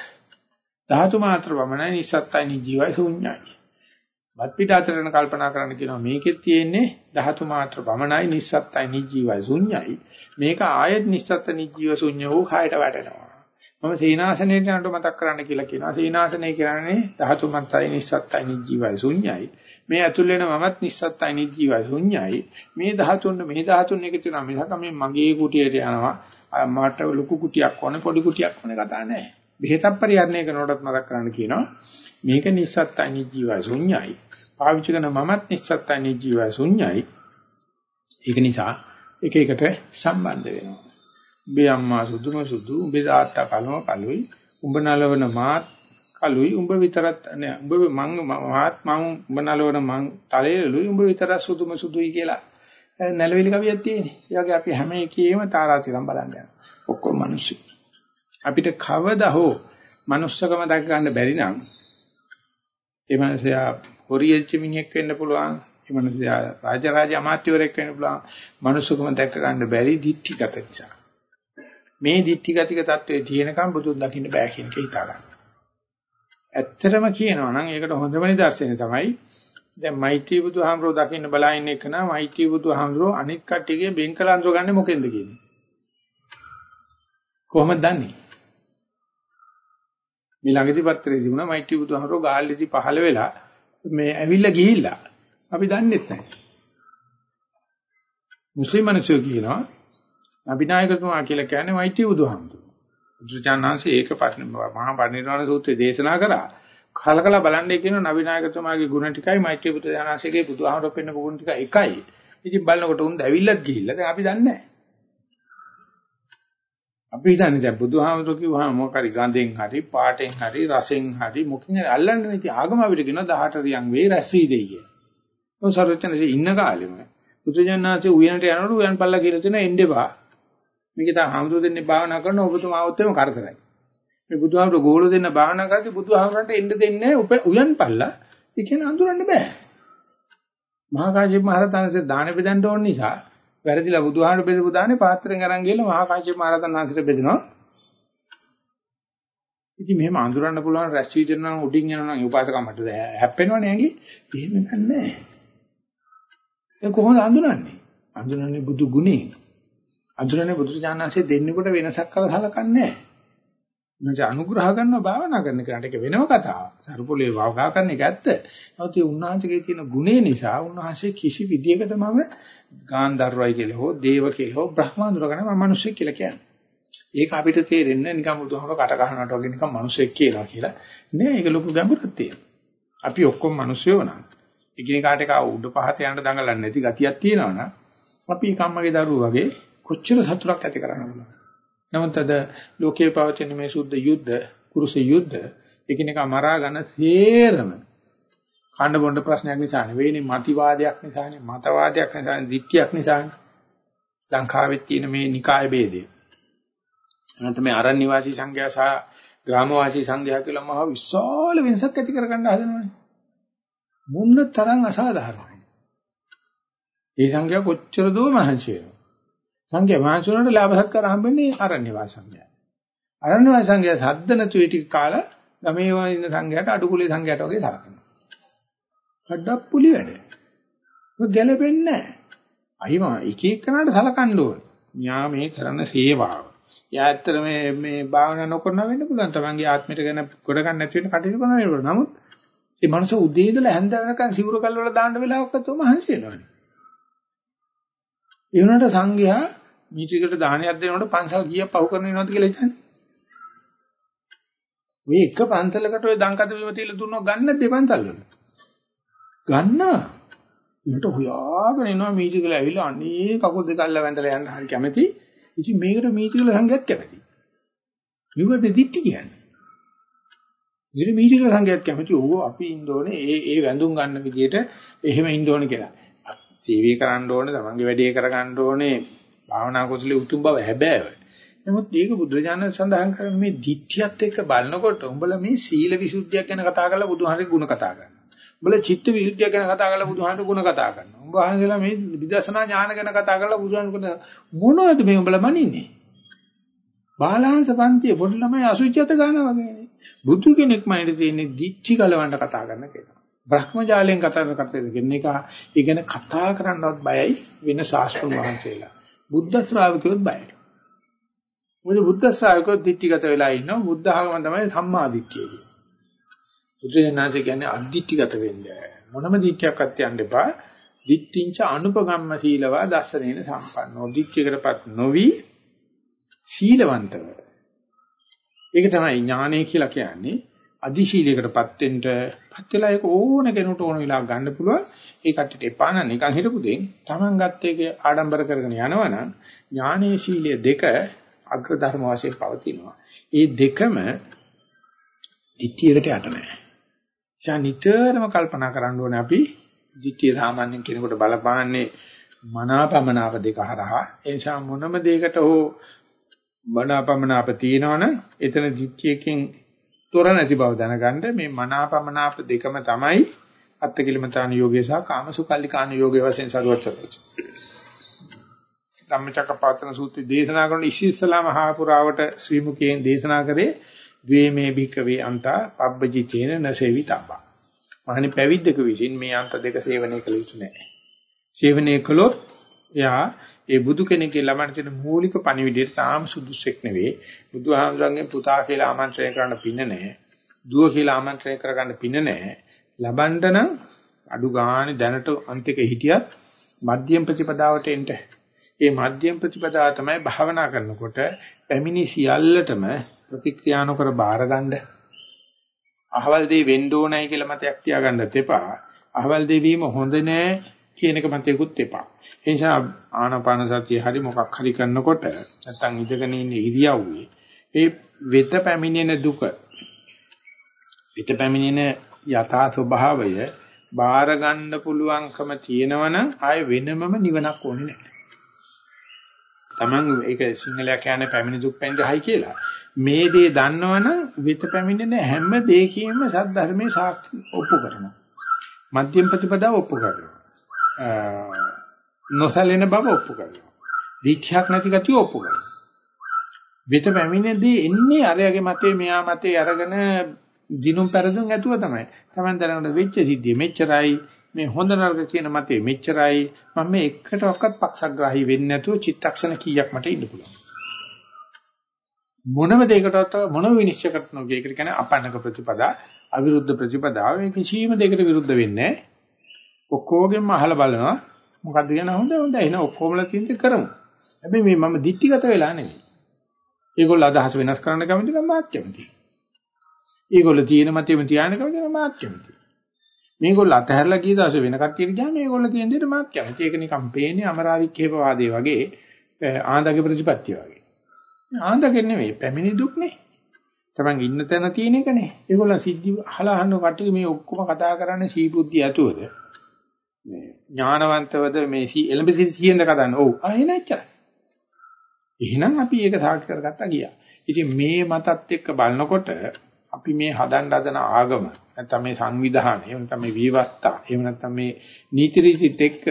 ධාතු මාත්‍ර පමණයි නිස්සත්තයි නිජීවයි ශුඤ්ඤයි. බත් පිට අතරන කල්පනා කරන්න කියනවා මේකෙත් තියෙන්නේ ධාතු මාත්‍ර පමණයි නිස්සත්තයි නිජීවයි ශුඤ්ඤයි. මේක ආයත් නිස්සත්ත නිජීව ශුඤ්ඤ වූ කායට වැටෙනවා. මම සීනාසනයේ යනට මතක් කරන්න කියලා කියනවා. සීනාසනය කියන්නේ ධාතු මාත්‍රයි නිස්සත්තයි නිජීවයි ශුඤ්ඤයි. මේ ඇතුල් වෙන මමත් නිස්සත්තයි නිජීවයි ශුන්‍යයි. මේ ධාතුන් මේ ධාතුන් එක තියෙනවා මිසක මේ මගේ කුටියට යනවා. මට ලොකු කුටියක් ඕනේ පොඩි කුටියක් ඕනේ කතා නැහැ. බෙහෙතක් පරිහරණය කරනකොටත් මතක් කරන්න කියනවා. මේක නිස්සත්තයි නිජීවයි ශුන්‍යයි. පාවිච්චි කරන මමත් නිස්සත්තයි නිජීවයි ශුන්‍යයි. ඒක නිසා එක එකට සම්බන්ධ වෙනවා. උඹේ අම්මා සුදුම සුදු උඹේ තාත්තා කලම කලුයි උඹ නලවන මාත් කළුයි උඹ විතරත් නෑ උඹ මං මාත් මං උඹ නලවන මං තලයලුයි උඹ විතරක් සුදුම සුදුයි කියලා නැලවිලි කවියක් තියෙන්නේ. ඒ වගේ අපි හැම එකේම තාරාතිරම් බලන්න යනවා. ඔක්කොම මිනිස්සු. අපිට කවදා හෝ manussකම දක් ගන්න බැරි නම් ඒ මනසයා හොරියෙච්ච මිනිහෙක් වෙන්න පුළුවන්. ඒ මනසයා රාජරාජ අමාත්‍යවරයෙක් වෙන්න පුළුවන්. manussකම දැක ගන්න බැරි දික්ටිගත නිසා. මේ දික්ටිගතික தત્ත්වයේ තියෙනකම් බුදුන් දකින්න බෑ කියන එක හිතා ගන්න. ඇත්තටම කියනවා නම් ඒකට හොඳම නිදර්ශනය තමයි දැන් මෛත්‍රී බුදුහාමරෝ දකින්න බලා ඉන්න එක නම් මෛත්‍රී බුදුහාමරෝ අනික් කට්ටියගේ බෙන්කල අඳුරගන්නේ මොකෙන්ද කියන්නේ? කොහොමද දන්නේ? මේ ළඟදී පත්‍රයේ තිබුණා මෛත්‍රී බුදුහාමරෝ ගාල්ලේදී පහළ වෙලා මේ ඇවිල්ලා ගිහිල්ලා. අපි දන්නෙත් නැහැ. මුස්ලිම් මිනිස්සු කියනවා අභිනායකතුමා කියලා කියන්නේ මෛත්‍රී බුදුහාමරෝ බුදුචානන්සේ ඒක මහා පරිනිර්වාණ සූත්‍රයේ දේශනා කරා. කලකලා බලන්නේ කියන නවීනායකතුමාගේ ගුණ ටිකයි මෛත්‍රී බුදුචානන්සේගේ බුදුහාමර පෙන්න ගුණ ටික එකයි. ඉතින් බලනකොට උන් ඇවිල්ලත් ගිහිල්ලා දැන් අපි දන්නේ නැහැ. අපි හිතන්නේ දැන් බුදුහාමර කිව්වහම මොකක් හරි ගඳෙන් හරි පාටෙන් හරි රසෙන් හරි මොකකින් හරි අල්ලන්නේ ඉතින් ආගම අපිට කියනවා 18 රියන් වේ රැස් වී දෙයි කිය. ඔය සර්වඥන්සේ ඉන්න කාලෙම බුදුජානනාංශේ උයනට යනකොට උයන් පල්ලා කියලා තියෙන එන්නෙපා මේක තමයි හාමුදුරු දෙන්නේ භාවනා කරන ඔබතුමාවත් එම කරදරයි. මේ බුදුහාමුදුර ගෝල දෙන්න භාවනා කරද්දී බුදුහාමුදුරන්ට එන්න දෙන්නේ උයන් පල්ලා. ඒ කියන්නේ අඳුරන්න බෑ. මහා කාශ්‍යප මහ රහතන්සේ දාන බෙදන්න ඕන නිසා වැරදිලා බුදුහාමුදුර බෙදපු දානේ පාත්‍රයෙන් අරන් ගිහලා මහා කාශ්‍යප මහ රහතන් වහන්සේට බෙදනවා. ඉතින් මෙහෙම අඳුරන්න පුළුවන් රැස් වීදෙන නම් උඩින් යනවා නම් උපාසකමට හැප්පෙනවනේ ඇඟි. එහෙම නැහැ. ඒ කොහොමද අඳුරන්නේ? අඳුරන්නේ බුදු ගුණේ. අඳුරන්නේ බුදුරජාණන්සේ දෙන්නෙකුට වෙනසක් කළා සලකන්නේ නැහැ. උන්වහන්සේ අනුග්‍රහ කරනවා භාවනා කරන කෙනාට ඒක වෙනම කතාවක්. සරුපොලේ වවගා කරන එක ඇත්ත. නමුත් ඒ උන්වහන්සේගේ තියෙන ගුණේ නිසා උන්වහන්සේ කිසි විදියකට මම ගාන්ධර්වයි කියලා හෝ දේව කියලා හෝ බ්‍රහ්මාඳුර ගන්න මම මිනිස්සෙක් කියලා කියන්නේ. ඒක අපිට තේරෙන්නේ නිකන් බුදුහාමර කට ගන්නවට වගේ නිකන් මිනිස්සෙක් කියලා කියලා. නෑ ඒක ලොකු ගැඹුරක් තියෙනවා. අපි ඔක්කොම මිනිස්සුයෝ නම් එකිනෙකාට එක උඩ පහත යන්න දඟලන්නේ නැති ගතියක් තියෙනවනම් අපි කම්මගේ දරුවෝ වගේ කොච්චර සතුටක් ඇති කරන්නද නමුත් අද ලෝකයේ පවතින මේ සුද්ධ යුද්ධ කුරුස යුද්ධ එකිනෙක මරා ගන්න සේරම කණ්ඩ බොණ්ඩ ප්‍රශ්නයක් නිසා නෙවෙයිනේ මතිවාදයක් නිසානේ මතවාදයක් නිසානේ දික්තියක් නිසානේ ලංකාවේ තියෙන මේ නිකාය ભેදය. නැත්නම් මේ අරණ්‍ය වාසී සංඝයා සහ ග්‍රාමවාසී සංඝයා කියලා මහ විශාල වෙනසක් ඇති කරගන්න හදනවානේ. මුන්න තරම් අසාධාරණයි. ඒ සංඝයා කොච්චර දෝ මහන්සි වෙනවා. සංඝයා මහන්සි වුණාට ලාභ සත්කාර හම්බෙන්නේ අරණ්‍ය වාසී සංඝයා. අරණ්‍ය වාසී සංඝයා සද්ද නැතු ඒ ටික කාලා ගමේ ඉන්න සංඝයාට අඩුකුලේ සංඝයාට වගේ සලකනවා. කඩප්පුලි වැඩ. ඔය ගැලපෙන්නේ නැහැ. අයිම එක එකනට සලකන්න ඕනේ. න්යා මේ කරන සේවාව. යා ඇත්තට මේ මේ භාවනා නොකරන වෙන්න පුළුවන්. තමන්ගේ ආත්මයට ගැන ගොඩ ගන්න නැති වෙන කටයුතු කරන වෙලාවට. නමුත් මේ මනස උදේ ඉඳලා හැන්ද වෙනකන් සිවුර කල් වල දාන්න වෙලාවක තෝ මහන්සි වෙනවනේ. ඒ වුණාට සංඝයා මීටිකට දානයක් දෙනකොට පන්සල් ගිය පහු කරන වෙනවද කියලා හිතන්නේ. මේ එක පන්සලකට ඔය දංකත බිම තියලා දුන්නොත් ගන්න දෙපන්සල් වල. ගන්නවා. ඊට හොයාගෙන එනවා මීටිකල ඇවිල්ලා අනේ කකුල් දෙක අල්ල වැඳලා යන්න හරි කැමති. ඉතින් මේකට මීටිකල සංගයත් කැමති. නිවට දිට්ටි කියන්නේ. ඊට මීටිකල සංගයත් කැමති. ඕව අපි ඉන්න ඕනේ ඒ ඒ වැඳුම් ගන්න විදියට එහෙම ඉන්න ඕනේ කියලා. සීවී කරන්න ඕනේ, තමන්ගේ වැඩේ කරගන්න ඕනේ. භාවනා කුසලයේ උතුම් බව හැබෑව. නමුත් මේක බුදුරජාණන් සඳහන් කරන මේ දිට්ඨියත් එක්ක බලනකොට උඹලා මේ සීල විසුද්ධියක් ගැන කතා කරලා බුදුහාමගේ ගුණ කතා කරනවා. උඹලා චිත්ත විසුද්ධිය ගැන කතා කරලා බුදුහාමට ගුණ කතා කරනවා. උඹ අහන්නලා මේ විදර්ශනා ඥාන ගැන කතා කරලා බුදුහාමට මොනවද මේ උඹලා මනින්නේ? බාලාංශ පන්තිය පොඩි ළමයි අසුචිත ගන්නවා වගේනේ. බුදු කෙනෙක් මයින්ද තියෙන්නේ දිච්චි කලවන්න කතා කරන කෙනා. බ්‍රහ්මජාලයෙන් කතා කරන කෙනෙක් ඉගෙන කතා කරන්නවත් බයයි වෙන ශාස්ත්‍රුන් වහන්සේලා. බුද්ධ ශ්‍රාවකයොත් බයයි. මොකද බුද්ධ ශ්‍රාවකයෝ දිච්චිගත වෙලා ඉන්නවා. බුද්ධ ආගම තමයි සම්මා දිට්ඨිය කියන්නේ. බුදුරජාණන්සේ කියන්නේ අද්දිත්‍තිගත වෙන්නේ. මොනම දිට්ඨියක්වත් යන්න එපා. දිට්ඨිංච අනුපගම්ම සීලවා දස්සනේන සම්පන්නෝ. දිට්ඨියකටපත් නොවි සීලවන්තව. ඒක තමයි ඥානය කියලා කියන්නේ. අදිශීලයකටපත් වෙන්න පත් වෙලා ඒක ඕන කෙනෙකුට ඕන වෙලාව ගන්න පුළුවන්. ඒ කට්ටියට එපා නම් නිකන් හිටපු දෙයින් Taman ගත්ත එක ආඩම්බර කරගෙන යනවනම් ඥානයේ සීලයේ දෙක අග්‍ර ධර්ම වශයෙන් පවතිනවා. ඒ දෙකම ditthiyකට යට නැහැ. නිසා නිතරම කල්පනා කරන්න ඕනේ අපි ධිට්ඨිය සාමාන්‍යයෙන් කෙනෙකුට බලපාන්නේ මනාපමනාප දෙක හරහා ඒ නිසා මොනම දෙයකට හෝ මනාපමනාප තියෙනවනම් එතන ධිට්ඨියකින් තොර නැති බව දැනගන්න මේ මනාපමනාප දෙකම තමයි අත්කිලමතාන යෝගය සහ කාමසුකල්ලිකාන යෝගය වශයෙන් සරුවචරයි. ධම්මචක්කපවත්තන සූත්‍රය දේශනා කරන ඉසිස්සලාම හාපුරාවට ශ්‍රී මුකයෙන් දේශනා කරේ ද්වේමේ භික්කවේ අන්තා පබ්බජිතේන නසේවි තබ්බා. මහනි පැවිද්දක විසින් මේ අන්ත දෙක සේවනය කළ යුතු නැහැ. සේවනය කළොත් එයා ඒ බුදු කෙනෙක්ගේ ළමන තියෙන මූලික පණිවිඩය තාම සුදුසෙක් නෙවෙයි. බුදුහාමුදුරන්ගේ පුතා කියලා ආමන්ත්‍රණය කරන්න පින්න නැහැ. දුව කියලා ආමන්ත්‍රණය කරගන්න පින්න නැහැ. ලබන්න නම් අඩු ගානේ දැනට අන්තික හිටියත් මධ්‍යම ප්‍රතිපදාවට එන්න. ඒ මධ්‍යම ප්‍රතිපදාව තමයි භාවනා කරනකොට පැමිණි සියල්ලටම ප්‍රතික්‍රියා නොකර බාරගන්න අහවල් දෙය වෙන්න ඕනයි කියලා මතයක් තියාගන්නත් එපා අහවල් දෙවීම හොඳ නෑ කියන එක මතයකුත් එපා ඒ නිසා ආනාපාන සතිය හරි මොකක් හරි කරනකොට නැත්තම් ඉඳගෙන ඉන්න ඉරියව්වේ ඒ වෙත පැමිණෙන දුක වෙත පැමිණෙන යථා ස්වභාවය බාර ගන්න පුළුවන්කම තියෙනවනම් ආය වෙනමම නිවනක් ඕනේ නැහැ. Taman ඒක සිංහලයා කියන්නේ පැමිණි දුක් පැන්දහයි කියලා. මේ දේ දන්නවනම් විත පැමිණෙන හැම දෙයකින්ම සද්ධර්මයේ සාක්ෂි ඔප්පු කරනවා. මධ්‍යම ප්‍රතිපදාව ඔප්පු කරනවා. නොසැලෙන බව ඔප්පු කරනවා. දීක්ෂයක් නැති ගතිය ඔප්පු කරනවා. විත පැමිණෙදී එන්නේ අරයාගේ මතේ මෙයා මතේ අරගෙන දිනුම් පෙරදුම් ඇතුව තමයි. Taman දැනගන්න වෙච්ච සිද්ධිය මෙච්චරයි මේ හොඳ නරක කියන මතේ මෙච්චරයි මම මේ එකටවත් පක්ෂග්‍රාහී වෙන්නේ නැතුව චිත්තක්ෂණ කීයක් මට ඉන්න පුළුවන්. මොනම දෙයකටවත් මොනම විනිශ්චය කරන්න ඕනේ. ඒකට කියන්නේ අපන්නක ප්‍රතිපදා, අවිරුද්ධ ප්‍රතිපදාව. මේ කිසිම දෙයකට විරුද්ධ වෙන්නේ නැහැ. ඔක්කොගෙම අහලා බලනවා. මොකද්ද කියන හොඳ හොඳ එන ඔක්කොමලා තියෙන්නේ කරමු. හැබැයි මේ මම දික්ටිගත වෙලා නෙමෙයි. ඒගොල්ලෝ අදහස් වෙනස් කරන්න කැමති නම් මාත් කැමතියි. ඒගොල්ලෝ තියෙන මතෙම තියාගෙන කැමති නම් මාත් කැමතියි. මේගොල්ලෝ අතහැරලා ගිය දවසේ වෙන කට්ටියට ගියාම මේගොල්ලෝ කියන දෙයට මාත් කැමතියි. ඒක නිකන් පේන්නේ අමරාවික් හේපවාදයේ වගේ ආන්දගේ ප්‍රතිපත්තිය වගේ. ආන්දගේ නෙමෙයි පැමිණි දුක්නේ. තමන් ඉන්න තැන තියෙන එකනේ. ඒගොල්ලන් සිද්ධි අහලා අහන කට්ටිය මේ ඔක්කොම කතා කරන්නේ සීබුද්ධිය ඇතුවද? මේ ඥානවන්තවද මේ එළඹ සිටි සියෙන්ද කතාන්නේ. ඔව්. ආ එහෙනම් එච්චරයි. එහෙනම් අපි ඒක සාක්ෂි කරගත්තා ගියා. ඉතින් මේ මතත් එක්ක බලනකොට අපි මේ හදන්න හදන ආගම නැත්නම් මේ සංවිධානය එහෙම නැත්නම් මේ විවස්ථා එහෙම නැත්නම් මේ නීති රීතිත් එක්ක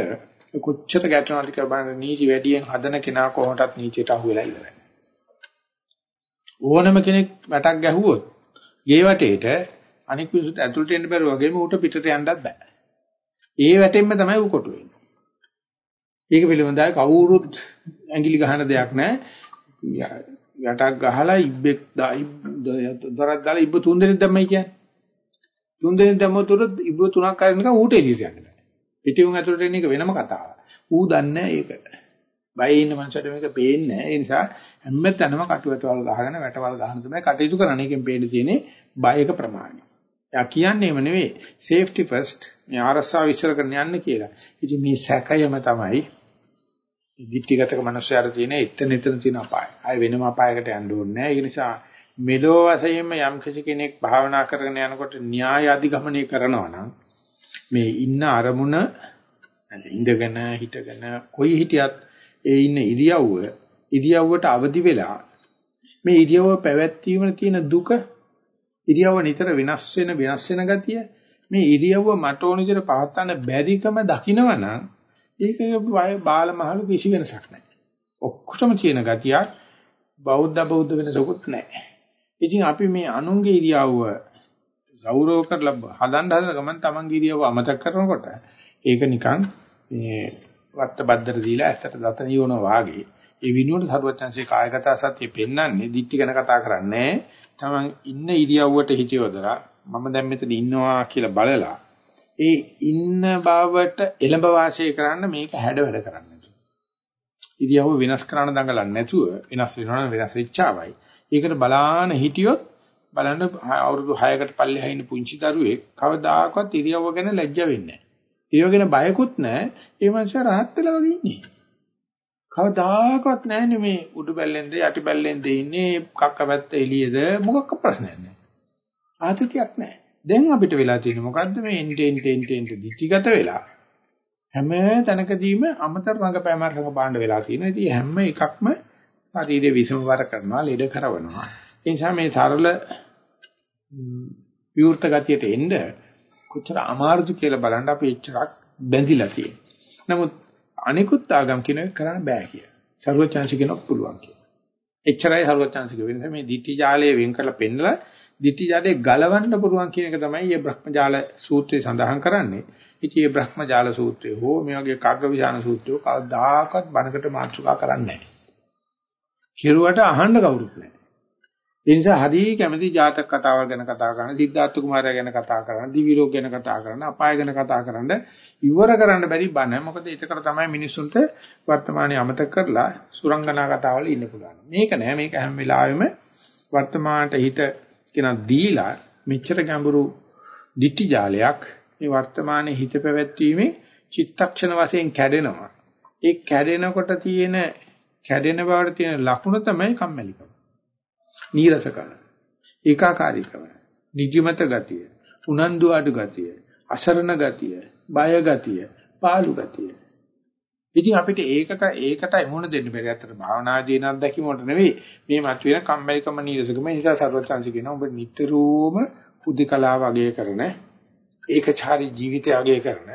කොච්චර ගැටනවාද කියලා බලන්න නීති වැඩියෙන් හදන කෙනා කොහොමදත් නීතියට අහු වෙලා ඉවරයි. ඕනම කෙනෙක් වැටක් ගැහුවොත් ගේ වටේට අනික් විසුත් ඇතුළට එන්න බැරුව වගේම ඌට පිටට යන්නත් බෑ. ඒ වැටෙන්න තමයි ඌ කොටු වෙන්නේ. ඒක පිළිබඳව කවුරුත් ඇඟිලි ගහන දෙයක් නැහැ. යටක් ගහලා ඉබ්බෙක් දොරක් දාලා ඉබ්බ තුන් දෙනෙක් දැම්මයි කියන්නේ. තුන් දෙනෙක් දැම්මොත් උඩ ඉබ්බ තුනක් කරගෙන ඌට එළියට යන්න බෑ. පිටියුන් ඇතුළට එන එක වෙනම කතාවක්. ඌ දන්නේ ඒක. බයි ඉන්න මනුස්සයට මේක පේන්නේ නැහැ. ඒ නිසා හැම තැනම කටුවටවල් ගහගෙන වැටවල් ගහන තමයි කටයුතු කරන්නේ. ඒකෙන් පේන්න තියෙන්නේ බයක ප්‍රමාණය. එයා කියන්නේම නෙවෙයි safety first මේ ආරස්සාව ඉස්සර කරන්න යන්න කියලා. ඉතින් මේ සැකයම තමයි දිට්ඨිගතක මනුස්සයර තියෙන එතන එතන තියෙන අපාය. ආය වෙනම අපායකට යන්න ඕනේ නැහැ. ඒ නිසා මෙලෝ වශයෙන්ම යම් කෙනෙක් භාවනා කරගෙන යනකොට න්‍යාය අධිගමනය කරනවා නම් මේ ඉන්න අරමුණ ඉඳගෙන හිටගෙන කොයි හිටියත් ඒ ඉන්න ඉරියව්ව ඉරියව්වට අවදි වෙලා මේ ඉරියව්ව පැවැත්වීමේ තියෙන දුක ඉරියව්ව නිතර වෙනස් වෙන වෙනස් වෙන ගතිය මේ ඉරියව්ව මට ඕන විදිහට පවත්වන්න බැරිකම දකිනවනම් ඒක බාල මහලු කිසි වෙනසක් නැහැ. ඔක්කොටම තියෙන ගතියක් බෞද්ධ බෞද්ධ වෙනසකුත් නැහැ. ඉතින් අපි මේ අනුන්ගේ ඉරියව්ව ගෞරව කරලා හදන්න හදන ගමන් තමන්ගේ ඉරියව්ව අමතක කරනකොට ඒක නිකන් මේ වත්ත බද්දට දීලා ඇත්තට දත නියෝන වාගේ ඒ විනුවට සරුවචන්සේ කායගත සත්‍ය පෙන්වන්නේ දික්ටි ගැන කතා කරන්නේ තමන් ඉන්න ඉරියව්වට හිතියොදලා මම දැන් මෙතන ඉන්නවා කියලා බලලා ඒ ඉන්න බවට එළඹ වාසය කරන්න මේක හැඩ වැඩ කරන්න. ඉරියව්ව වෙනස් කරන්න දඟලන්නේ නැතුව වෙනස් වෙනවා වෙනස් වෙච්චාවයි. ඒකට බලාන හිටියොත් බලන්න අවුරුදු 6කට පල්ලෙහා ඉන්න පුංචි දරුවෙක් කවදාකවත් ඉරියව්ව ගැන ලැජ්ජ වෙන්නේ නැහැ. ඉරියව්ව ගැන බයකුත් නැහැ. ඒ මනුස්සයා rahat වෙලා වගේ ඉන්නේ. කවදාකවත් නැහැනේ මේ උඩු බැල්ලෙන්ද යටි බැල්ලෙන්ද ඉන්නේ කක්ක පැත්ත එළියද මොකක්ක ප්‍රශ්නයක් නැහැ. ආතතියක් නැහැ. දැන් අපිට වෙලා තියෙන්නේ මොකද්ද මේ එන්ටෙන් ටෙන් ටෙන් දිටිගත වෙලා හැම තැනකදීම අමතර රංගපෑමක් රංගපාණ්ඩ වෙලා තියෙනවා. ඉතින් හැම එකක්ම ශරීරයේ විසමවර කරනවා, ලෙඩ කරවනවා. ඒ නිසා මේ සරල විවෘත ගතියට එන්න කොච්චර අමාරුද කියලා බලන්න අපි එච්චරක් බැඳිලා තියෙනවා. නමුත් අනිකුත් ආගම් කියන එක කරන්න බෑ කිය. ਸਰවඥාන්සේ කියනක් පුළුවන් කිය. එච්චරයි ਸਰවඥාන්සේ වෙනස මේ ditthi ජාලය වෙන් කරලා පෙන්නලා ditthi ජාලය ගලවන්න පුළුවන් කියන එක තමයි මේ බ්‍රහ්මජාල සූත්‍රය සඳහන් කරන්නේ. ඉතින් මේ බ්‍රහ්මජාල සූත්‍රය හෝ මේ වගේ කග්ගවිධාන සූත්‍රය කවදාකවත් බණකට මාතෘකා කරන්නේ නැහැ. කිරුවට අහන්න කවුරුත් නැහැ. ඒ නිසා හරි කැමති ජාතක කතාවල් ගැන කතා කරන, සිද්ධාර්ථ කුමාරයා ගැන කතා කරන, දිවි රෝග ගැන කතා කරන, අපාය ගැන කතා කරන ඉවර කරන්න බැරි බණ. මොකද ඒකට තමයි මිනිස්සුන්ට වර්තමානයේ අමතක කරලා සුරංගනා කතාවල් ඉන්න පුළුවන්. මේක නෑ මේක හැම වෙලාවෙම වර්තමානට හිත කියන දීලා මෙච්චර ගැඹුරු ditthi ජාලයක් මේ වර්තමානයේ හිත පැවැත්වීමේ චිත්තක්ෂණ වශයෙන් කැඩෙනවා. ඒ කැඩෙනකොට තියෙන කැඩෙන බවට තියෙන ලකුණ තමයි කම්මැලිකම. නීරසකම, ඒකාකාරීකම, නිදිමත ගතිය, උනන්දු අඩු ගතිය, අසරණ ගතිය, බය ගතිය, පාළු ගතිය. ඉතින් අපිට ඒකට ඒකටයි මොන දෙන්න බැරි. අතට භාවනාදී නක් දැකීමකට නෙවෙයි මේ මතුවෙන කම්මැලිකම නීරසකම. ඒ නිසා සර්වචන්සි කියනවා ඔබ නිතරම පුදුකලාව අගය කරන ඒකචාරී ජීවිතය අගය කරන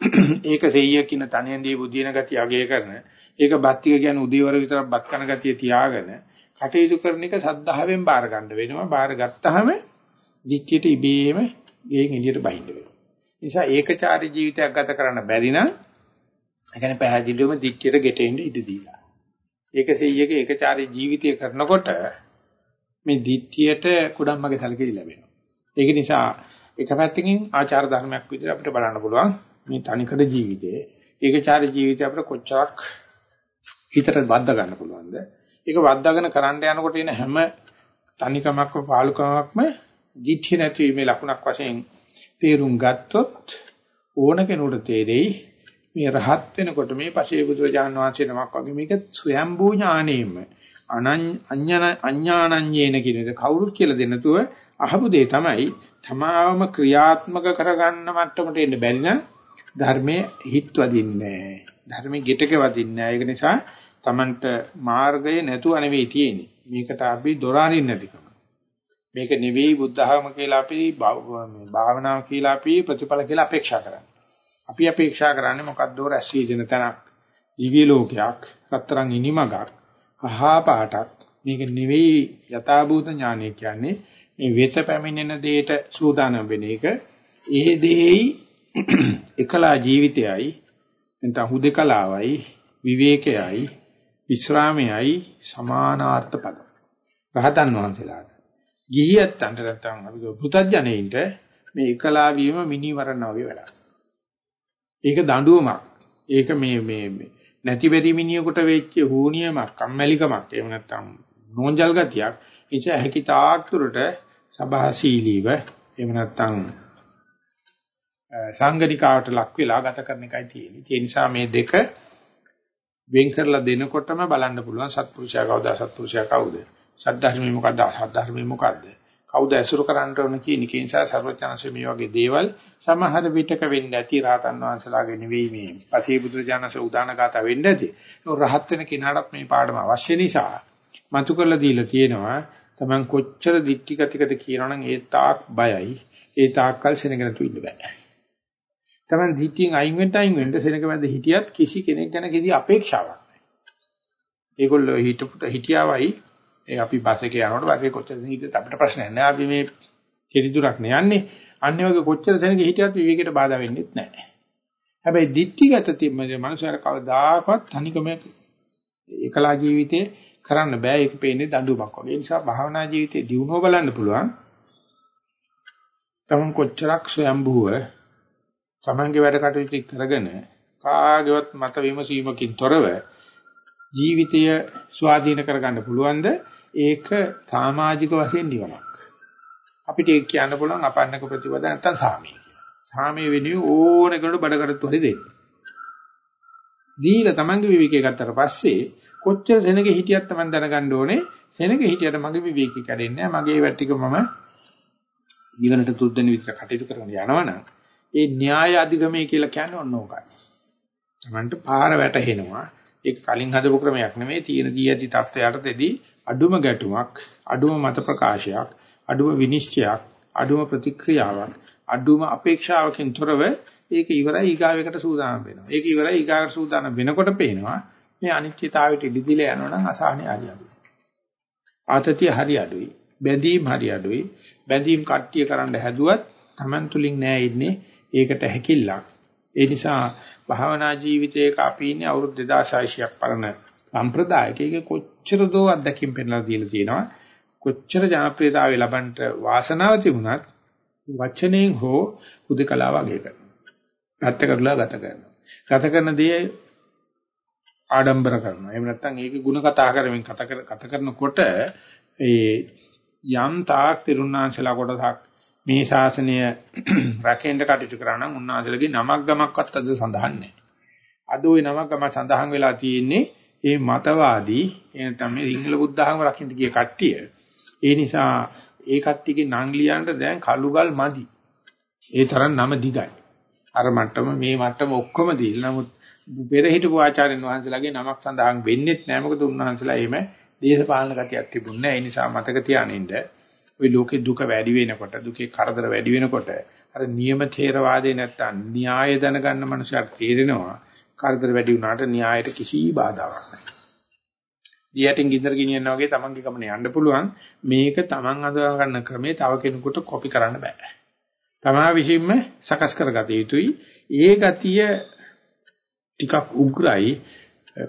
ඒක සෙයිය කියන තනියෙන්දී බුදින ගතිය අගය කරන ඒක බත්තික කියන්නේ උදේවර විතරක් බත් කන ගතිය තියාගෙන කටයුතු කරන එක සද්ධාවෙන් බාර ගන්න වෙනවා. බාර ගත්තාම දික්කියට ඉබේම ගෙයින් එළියට බහින්න වෙනවා. නිසා ඒකචාරී ජීවිතයක් ගත කරන්න බැරි නම් ඒ කියන්නේ පැහැදිලිවම දික්කියට ගෙටෙන්න ඉඩ දීලා. ඒකසෙයියක ඒකචාරී ජීවිතය කරනකොට මේ දික්කියට කුඩම්මගේ සැලකිලි ලැබෙනවා. ඒක නිසා එක පැත්තකින් ආචාර ධර්මයක් විදිහට අපිට බලන්න පුළුවන් මේ තනිකඩ ජීවිතයේ ඒකචාරී ජීවිතය අපිට කොච්චරක් හිතට බද්ධ ගන්න පුළුවන්ද? ඒක වද්දාගෙන කරන්න යනකොට එන හැම තනිකමක්ම පාලුකමක්ම දිඨිය නැතිවීමේ ලකුණක් වශයෙන් තේරුම් ගත්තොත් ඕන කෙනෙකුට තේරෙයි මේ රහත් වෙනකොට මේ පසේ බුදුරජාන් වහන්සේ නමක් වගේ මේක ස්වයම්බූ ඥානෙම අඤ්ඤාණඤ්ඤේන කියන එක කවුරුත් කියලා දෙන්න තුව අහපු දේ තමයි තමාවම ක්‍රියාත්මක කරගන්න මට්ටමට එන්න බැරි නම් ධර්මයේ හිත් වදින්නේ ධර්මයේ ගෙටක වදින්නේ ඒක නිසා Tamanට මාර්ගය නැතුව නෙවෙයි තියෙන්නේ. මේකට අපි දොර අරින්න නැතිකම. මේක නෙවෙයි බුද්ධ ධර්ම කියලා අපි භාවනාව කියලා අපි ප්‍රතිඵල කියලා අපේක්ෂා කරන්නේ. අපි අපේක්ෂා කරන්නේ මොකක්ද රැස් වී තැනක් දිව්‍ය ලෝකයක් රත්තරන් ඉනිමගක් අහා පාටක්. මේක නෙවෙයි යථාභූත ඥානය කියන්නේ මේ වෙත පැමිණෙන දෙයට සූදානම් වෙන එක. ඒ දෙෙයි එකලා ජීවිතයයි නැත්නම් හුදකලාවයි විවේකයයි විශ්‍රාමයයි සමානාර්ථ පද. රහතන් වහන්සේලාට. ගිහියත්තන්ට නැත්නම් අපි පුතඥයින්ට මේ එකලා වීම මිනිවරණ වගේ වැඩක්. ඒක දඬුවමක්. ඒක මේ මේ නැති බැරි මිනිහෙකුට වෙච්ච හූනියමක්, කම්මැලිකමක්, එහෙම නැත්නම් නෝන්ජල් ගතියක්. එච හැකි තාක් දුරට සබහාශීලීව එහෙම නැත්නම් සංගනිකාවට ලක් වෙලා ගත කරන එකයි තියෙන්නේ. ඒ නිසා මේ දෙක වෙන් කරලා දෙනකොටම බලන්න පුළුවන් සත්පුරුෂයා කවුද අසත්පුරුෂයා කවුද? සද්ධර්මයේ මොකද්ද අසද්ධර්මයේ මොකද්ද? කවුද ඇසුරු කරන්න ඕන කියන එක නිසා සර්වඥාන්සේ මේ වගේ දේවල් සමහර විටක වෙන්න ඇති රහතන් වහන්සේලාගේ නෙවෙයි මේ පසේ බුදුරජාණන්සේ උදාන ගාත වෙන්න ඇති. ඒ රහත් වෙන කෙනාට මේ පාඩම අවශ්‍ය නිසා මතු කරලා දීලා තියෙනවා. Taman කොච්චර දික්ටි ගතිකද කියනවනම් ඒ තාක් බයයි. ඒ තාක්කල් සෙනගෙන තු ඉන්න බෑ. Taman දික්ටියෙන් අයින් වෙන්න අයින් වෙන්න සෙනක මැද හිටියත් කිසි කෙනෙක් ගැන කිසි අපේක්ෂාවක් නැහැ. ඒගොල්ලෝ හිටපුට හිටියාවයි ඒ අපි බස් එකේ යනකොට බස් එකේ කොච්චර සෙනගද අපිට ප්‍රශ්නයක් නෑ. අපි මේ කෙලිදුරක් නේ යන්නේ. අන්න වගේ කොච්චර සෙනග හිටියත් විවේකයට බාධා වෙන්නේ නැහැ. හැබැයි දික්ටිගත තිබ්බේ මනුස්සයර කවදාකවත් තනිකම ඒකලා ජීවිතේ කරන්න බෑ ඒක පේන්නේ දඬුවමක් වගේ. ඒ නිසා භාවනා ජීවිතේ දියුණුව බලන්න පුළුවන්. තමන් කොච්චරක් ස්වයම්බුව තමන්ගේ වැඩ කටයුතු කරගෙන කාගේවත් මත විමසීමකින් තොරව ජීවිතය ස්වාධීන කරගන්න පුළුවන්ද ඒක සමාජික වශයෙන් නිවනක්. අපිට ඒක කියන්න පුළුවන් අපන්නක ප්‍රතිපද නැත්තම් සාමී කියලා. සාමී වෙනුවෙන් ඕන කෙනෙකුට බඩකරතු හරි දෙන්න. දීලා තමන්ගේ විවිකේ ගත්තට පස්සේ කොච්චර සෙනගේ හිටියත් තමයි දැනගන්න ඕනේ සෙනගේ හිටියට මගේ විවේකී කැඩෙන්නේ මගේ වැට්ටික මම ජීවනට තුද්දෙන විදිහට කටයුතු කරගෙන යනවනම් ඒ න්‍යාය අධිගමයේ කියලා කියන්නේ ඔන්න ඕකයි. Tamanට පාර වැටහෙනවා. ඒක කලින් හදපු ක්‍රමයක් නෙමෙයි තියෙන දී ඇති தත්වයටදී අඩුම ගැටුමක්, අඩුම මත ප්‍රකාශයක්, අඩුම විනිශ්චයක්, අඩුම ප්‍රතික්‍රියාවක්, අඩුම අපේක්ෂාවකින් තොරව ඒක ඉවරයි ඊගාවයකට සූදානම් වෙනවා. ඒක ඉවරයි ඊගාවට සූදානම් වෙනකොට පේනවා මේ අනිත්‍යතාවයට ඉදිදිලා යනවනම් අසහනේ හරි අඩුයි. ආතතිය හරි අඩුයි. බැඳීම් හරි අඩුයි. බැඳීම් කට්ටිය කරන්න හැදුවත් Taman තුලින් නෑ ඉන්නේ ඒකට හැකිල්ලක්. ඒ නිසා භාවනා ජීවිතයක අපි ඉන්නේ අවුරුදු 2600ක් පරණ සම්ප්‍රදායක. ඒක කොච්චර දෝ අත්දැකීම් පෙන්නලා දීලා තියෙනවා. කොච්චර ජනප්‍රියතාවය ලබන්නට වාසනාව තිබුණත් වචනයෙන් හෝ හුදකලා වගේ කරනවා. ගත කරලා ගත කරනවා. ගත කරන දේ ආඩම්බර කරනවා. එහෙම නැත්නම් ඒකේ ಗುಣ කතා කරමින් කතා කර කතා කරනකොට ඒ යම් තාක් තිරුණාංශලා කොටසක් මේ ශාසනය රැකෙන්න කටයුතු කරා නම් උන්වහන්සේලගේ නමක් ගමක්වත් අද සඳහන් නැහැ. අද ওই නමක් ගම සඳහන් වෙලා තියෙන්නේ මේ මතවාදී එනතම මේ සිංහල බුද්ධ ධර්ම රකින්න ගිය කට්ටිය. ඒ නිසා ඒ කට්ටියගේ නම් ලියන්න දැන් කළුගල් මදි. ඒ තරම් නම දිගයි. අර මට්ටම මේ මට්ටම ඔක්කොම දීලා නමුත් පෙර හිටපු ආචාර්යන් වහන්සේලාගේ නමක් සඳහන් වෙන්නේත් නැහැ මොකද උන්වහන්සේලා එහෙම දේශපාලන ගතියක් තිබුණේ නැහැ ඒ නිසා මතක තියානින්න ওই ලෝකේ දුක වැඩි වෙනකොට දුකේ කරදර වැඩි වෙනකොට අර නියම ථේරවාදේ නැත්තම් න්‍යාය දැනගන්න මනුස්සයෙක් තේරෙනවා කරදර වැඩි වුණාට න්‍යායට කිසි බාධාවක් නැහැ. දියටින් ගින්දර ගෙනියනවා වගේ තමන්ගේ ගමන යන්න පුළුවන් මේක තමන් අඳුර ගන්න ක්‍රමේ තව කෙනෙකුට කොපි කරන්න බෑ. තමා විසින්ම සකස් කරගත යුතුයි. ඒ ගතිය ටිකක් උග්‍රයි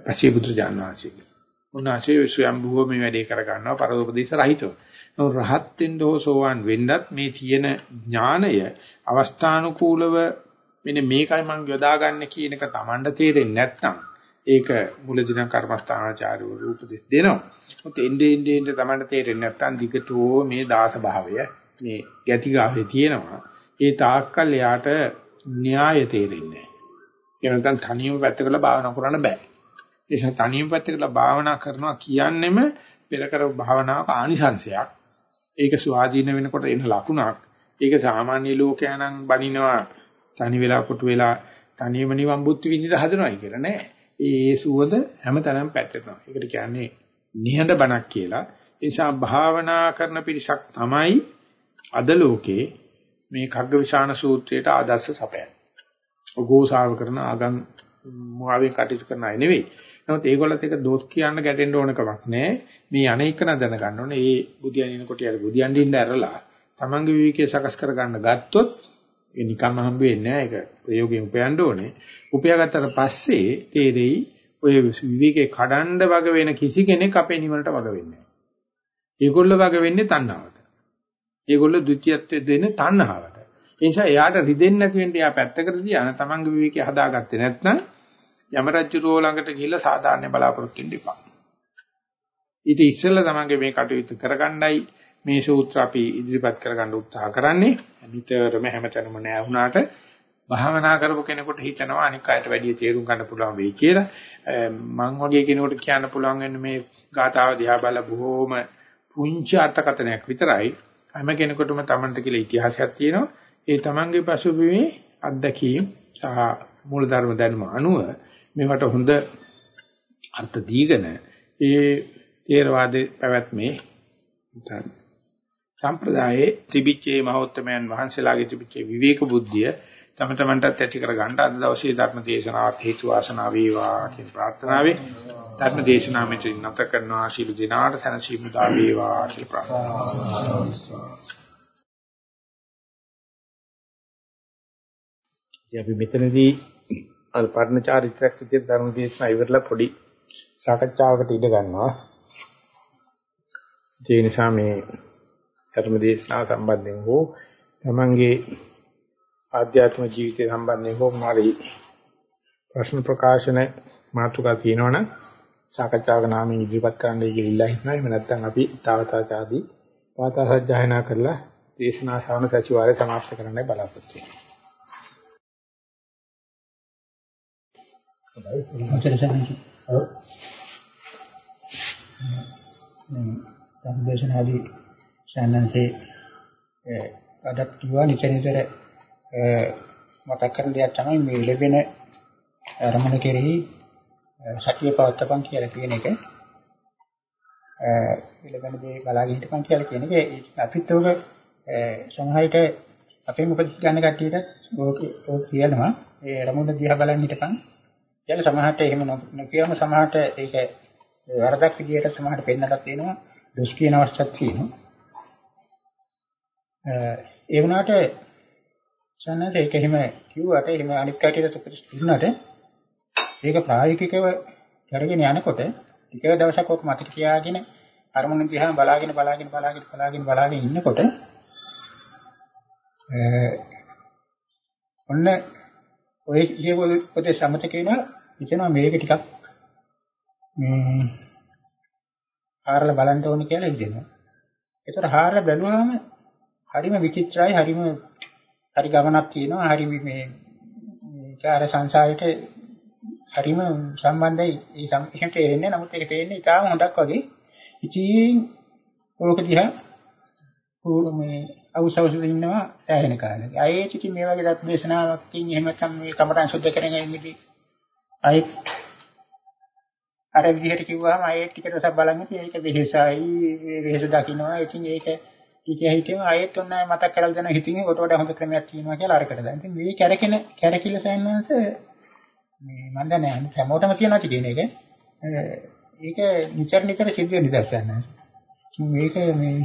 පසීබුදු ජානවාසී. උන්වහන්සේ ස්වයම්භුව මේ වැඩේ කර ගන්නවා පරෝපදේශ රහිතව. නෝ රහත් වෙන්න හෝ සෝවන් වෙන්නත් මේ තියෙන ඥානය අවස්ථානුකූලව මෙන්න මේකයි මම යොදාගන්නේ කියන එක Tamanda තේරෙන්නේ නැත්නම් ඒක මුලදින කර්මස්ථානාචාර්යවරු උපදෙස් දෙනවා. මොකද එන්නේ එන්නේ එන්නේ Tamanda තේරෙන්නේ නැත්නම් දිගටෝ මේ දාස භාවය මේ ගැතිගාවේ තියෙනවා. ඒ තාක්කල් යාට න්‍යාය තේරෙන්නේ ඒ නැත්නම් තනියම පැත්තකලා භාවනා කරන්න බෑ. ඒ නිසා තනියම පැත්තකලා භාවනා කරනවා කියන්නෙම පෙර කර භාවනාවක ආනිසංශයක්. ඒක ස්වාධීන වෙනකොට එන ලකුණක්. ඒක සාමාන්‍ය ලෝකයන්න් බනිනවා තනි වෙලා කොටු වෙලා තනියම නිවන් බුද්ධි විඳින හදනවයි කියලා නෑ. ඒ සුවඳ හැමතැනම පැටලෙනවා. ඒකට කියන්නේ නිහඬ බණක් කියලා. ඒ නිසා භාවනා කරන පිරිසක් තමයි අද ලෝකේ මේ කග්ගවිශාන සූත්‍රයට ආදර්ශ සපයන්නේ. ඔගෝසාව කරන ආගම් මොහාවෙන් කටයුතු කරන අය නෙවෙයි. නමුත් ඒගොල්ලත් එක දෝස් කියන්න ගැටෙන්න ඕන කමක් නැහැ. මේ අනේකන දැනගන්න ඕනේ. ඒ බුදියන් ඉනකොට යාර බුදියන් දින්න ඇරලා තමන්ගේ විවිකේ සකස් කරගන්න ගත්තොත් ඒ නිකම්ම හම්බ වෙන්නේ නැහැ. ඒක ප්‍රයෝගයෙන් උපයන්න ඕනේ. උපයාගත්තට පස්සේ තේරෙයි ඔය විවිකේ කඩන්න වග වෙන කිසි කෙනෙක් අපේ නිවනට වග වෙන්නේ නැහැ. ඒගොල්ලෝ වග වෙන්නේ තණ්හාවට. ඒගොල්ලෝ ද්විතියත්වයේ දෙන තණ්හාවට. ඒ නිසා එයාට රිදෙන්නේ නැති වෙන්න එයා පැත්තකට තියාන තමන්ගේ විවිකේ හදාගත්තේ නැත්නම් යම රජුරෝ ළඟට ගිහිල්ලා සාධාරණ බලාපොරොත්තු වෙන්න එපා. ඊට ඉස්සෙල්ලා තමන්ගේ මේ කටයුතු කරගන්නයි මේ සූත්‍ර අපි ඉදිරිපත් කරගන්න උත්සාහ කරන්නේ. නිතරම හැමතැනම නෑ වුණාට භාවනා කරපු කෙනෙකුට හිතනවා අනික් අයට වැඩි තේරුම් ගන්න පුළුවන් වෙයි කියලා. මං වගේ කෙනෙකුට කියන්න පුළුවන් වෙන්නේ මේ ගාථාව දිහා බලලා බොහොම පුංචි අර්ථකථනයක් විතරයි. හැම කෙනෙකුටම Tamanට කියලා ඉතිහාසයක් තියෙනවා. ඒ Tamanගේ පසුබිමේ අත්දැකීම් සහ මූලධර්ම දැනුම අනුව මේවට හොඳ අර්ථ දීගෙන ඒ තේරවාදයේ පැවැත්මේ සම්ප්‍රදායේ ත්‍රිවිච්ඡේ මහෞත්මයන් වහන්සේලාගේ ත්‍රිවිච්ඡේ විවේක බුද්ධිය තම තමන්ටත් ඇති කර ගන්න අද දවසේ ධර්ම දේශනාවත් හේතු වාසනා වේවා කියන ප්‍රාර්ථනාවෙන් ධර්ම දේශනාව මෙතන නැත කරනවා ශීල දිනාට සනසීම දා වේවා කියලා ප්‍රාර්ථනා කරනවා. අපි මෙතනදී අර පර්ණ චාරිත්‍රාක් විදිහට ධර්ම දේශනා ඉවරලා පොඩි සාකච්ඡාවකට ඉඩ ගන්නවා. ඒ නිසා මේ ධර්ම දේශනාව සම්බන්ධයෙන් හෝ තමන්ගේ ආධ්‍යාත්මික ජීවිතය සම්බන්ධයෙන් හෝ මාරි ප්‍රශ්න ප්‍රකාශන මාතෘකා තියෙනවනම් සාකච්ඡාවක නාමයෙන් ඉදිරිපත් කරන්නයි කියලා ඉල්ලා හිටනවා. එහෙම නැත්නම් අපි තාවතාචාදී වාතා සජ්ජායනා කරලා දේශනා ශ්‍රවණ සතිವಾರය සමාප්ත කරන්නයි බලාපොරොත්තු වෙන්නේ. ධර්මදේශනාදී ශානන්සේ අදත් කිව්වා නිතර මතක් කරන දෙයක් තමයි මේ ලැබෙන අරමුණ කෙරෙහි සතිය පවත්තපන් කියලා කියන එක. ලැබෙන දේ බලාගෙන හිටපන් කියලා කියන එක. අපිත් උග සමහරවිට අපේ මොකද ගන්න කට්ටියට ඕක ඕක කියනවා. ඒ අරමුණ දිහා බලන් හිටපන් කියලා සමහරට එහෙම නොකියම සමහරට ඒක වරදක් විදියට සමහරට පෙන්නලා තියෙනවා දොස් කියන අවස්ථාවක් තියෙනවා. ඒ වුණාට සන්නත ඒක එහෙම කිව්වට එහෙම අනිත් කටියට තුනට ඒක ප්‍රායෝගිකව කරගෙන යනකොට ටික දවසක් ඔක මතක තියාගෙන අරමුණ දිහා බලාගෙන බලාගෙන බලාගෙන බලාගෙන බලාගෙන ඉන්නකොට ඔන්න ඔය කියවල පොතේ සමතක වෙනවා හිතනවා මේක ටිකක් මේ හාරලා බලන්න ඕනේ කියලා හිතෙනවා. ඒතර හාරලා බැලුවාම හරිම විචිත්‍රයි හරිම හරි ගමනක් තියෙනවා හරි මේ චාර සංසාරයට හරිම සම්බන්ධයි ඒ සම්පූර්ණට එන්නේ නමුත් ඒක පේන්නේ ඉතාම හොඳක් වගේ ඉතින් ඕක දිහා මේ අවශ්‍යවසු ඉන්නවා ඇහෙන කාලේ. ආයේ ඉතින් මේ වගේ දත් දේශනාවක් තින් එහෙම නැත්නම් මේ කමරන් සුද්ධ කරගෙන ඉන්නේ ආයේ අර විදිහට කිව්වහම ආයේ ටික දවසක් බලන්න ඉතින් ඒක වෙහෙසයි වෙහෙස දකින්නවා. ඉතින් ඒක ඊට හිතෙම ආයෙත් ඔන්න මතක් කරලා දෙන හිතින් ඒකට වඩා හොඳ ක්‍රමයක් තියෙනවා කියලා අරකට දැන්. ඉතින් මේ කැරකෙන කැරකිල සයන්වන්ස මේ මම දන්නේ හැමෝටම කියනවා කියන එක. ඒක නිතර නිතර සිද්ධ වෙන නිදර්ශන. මේක මේ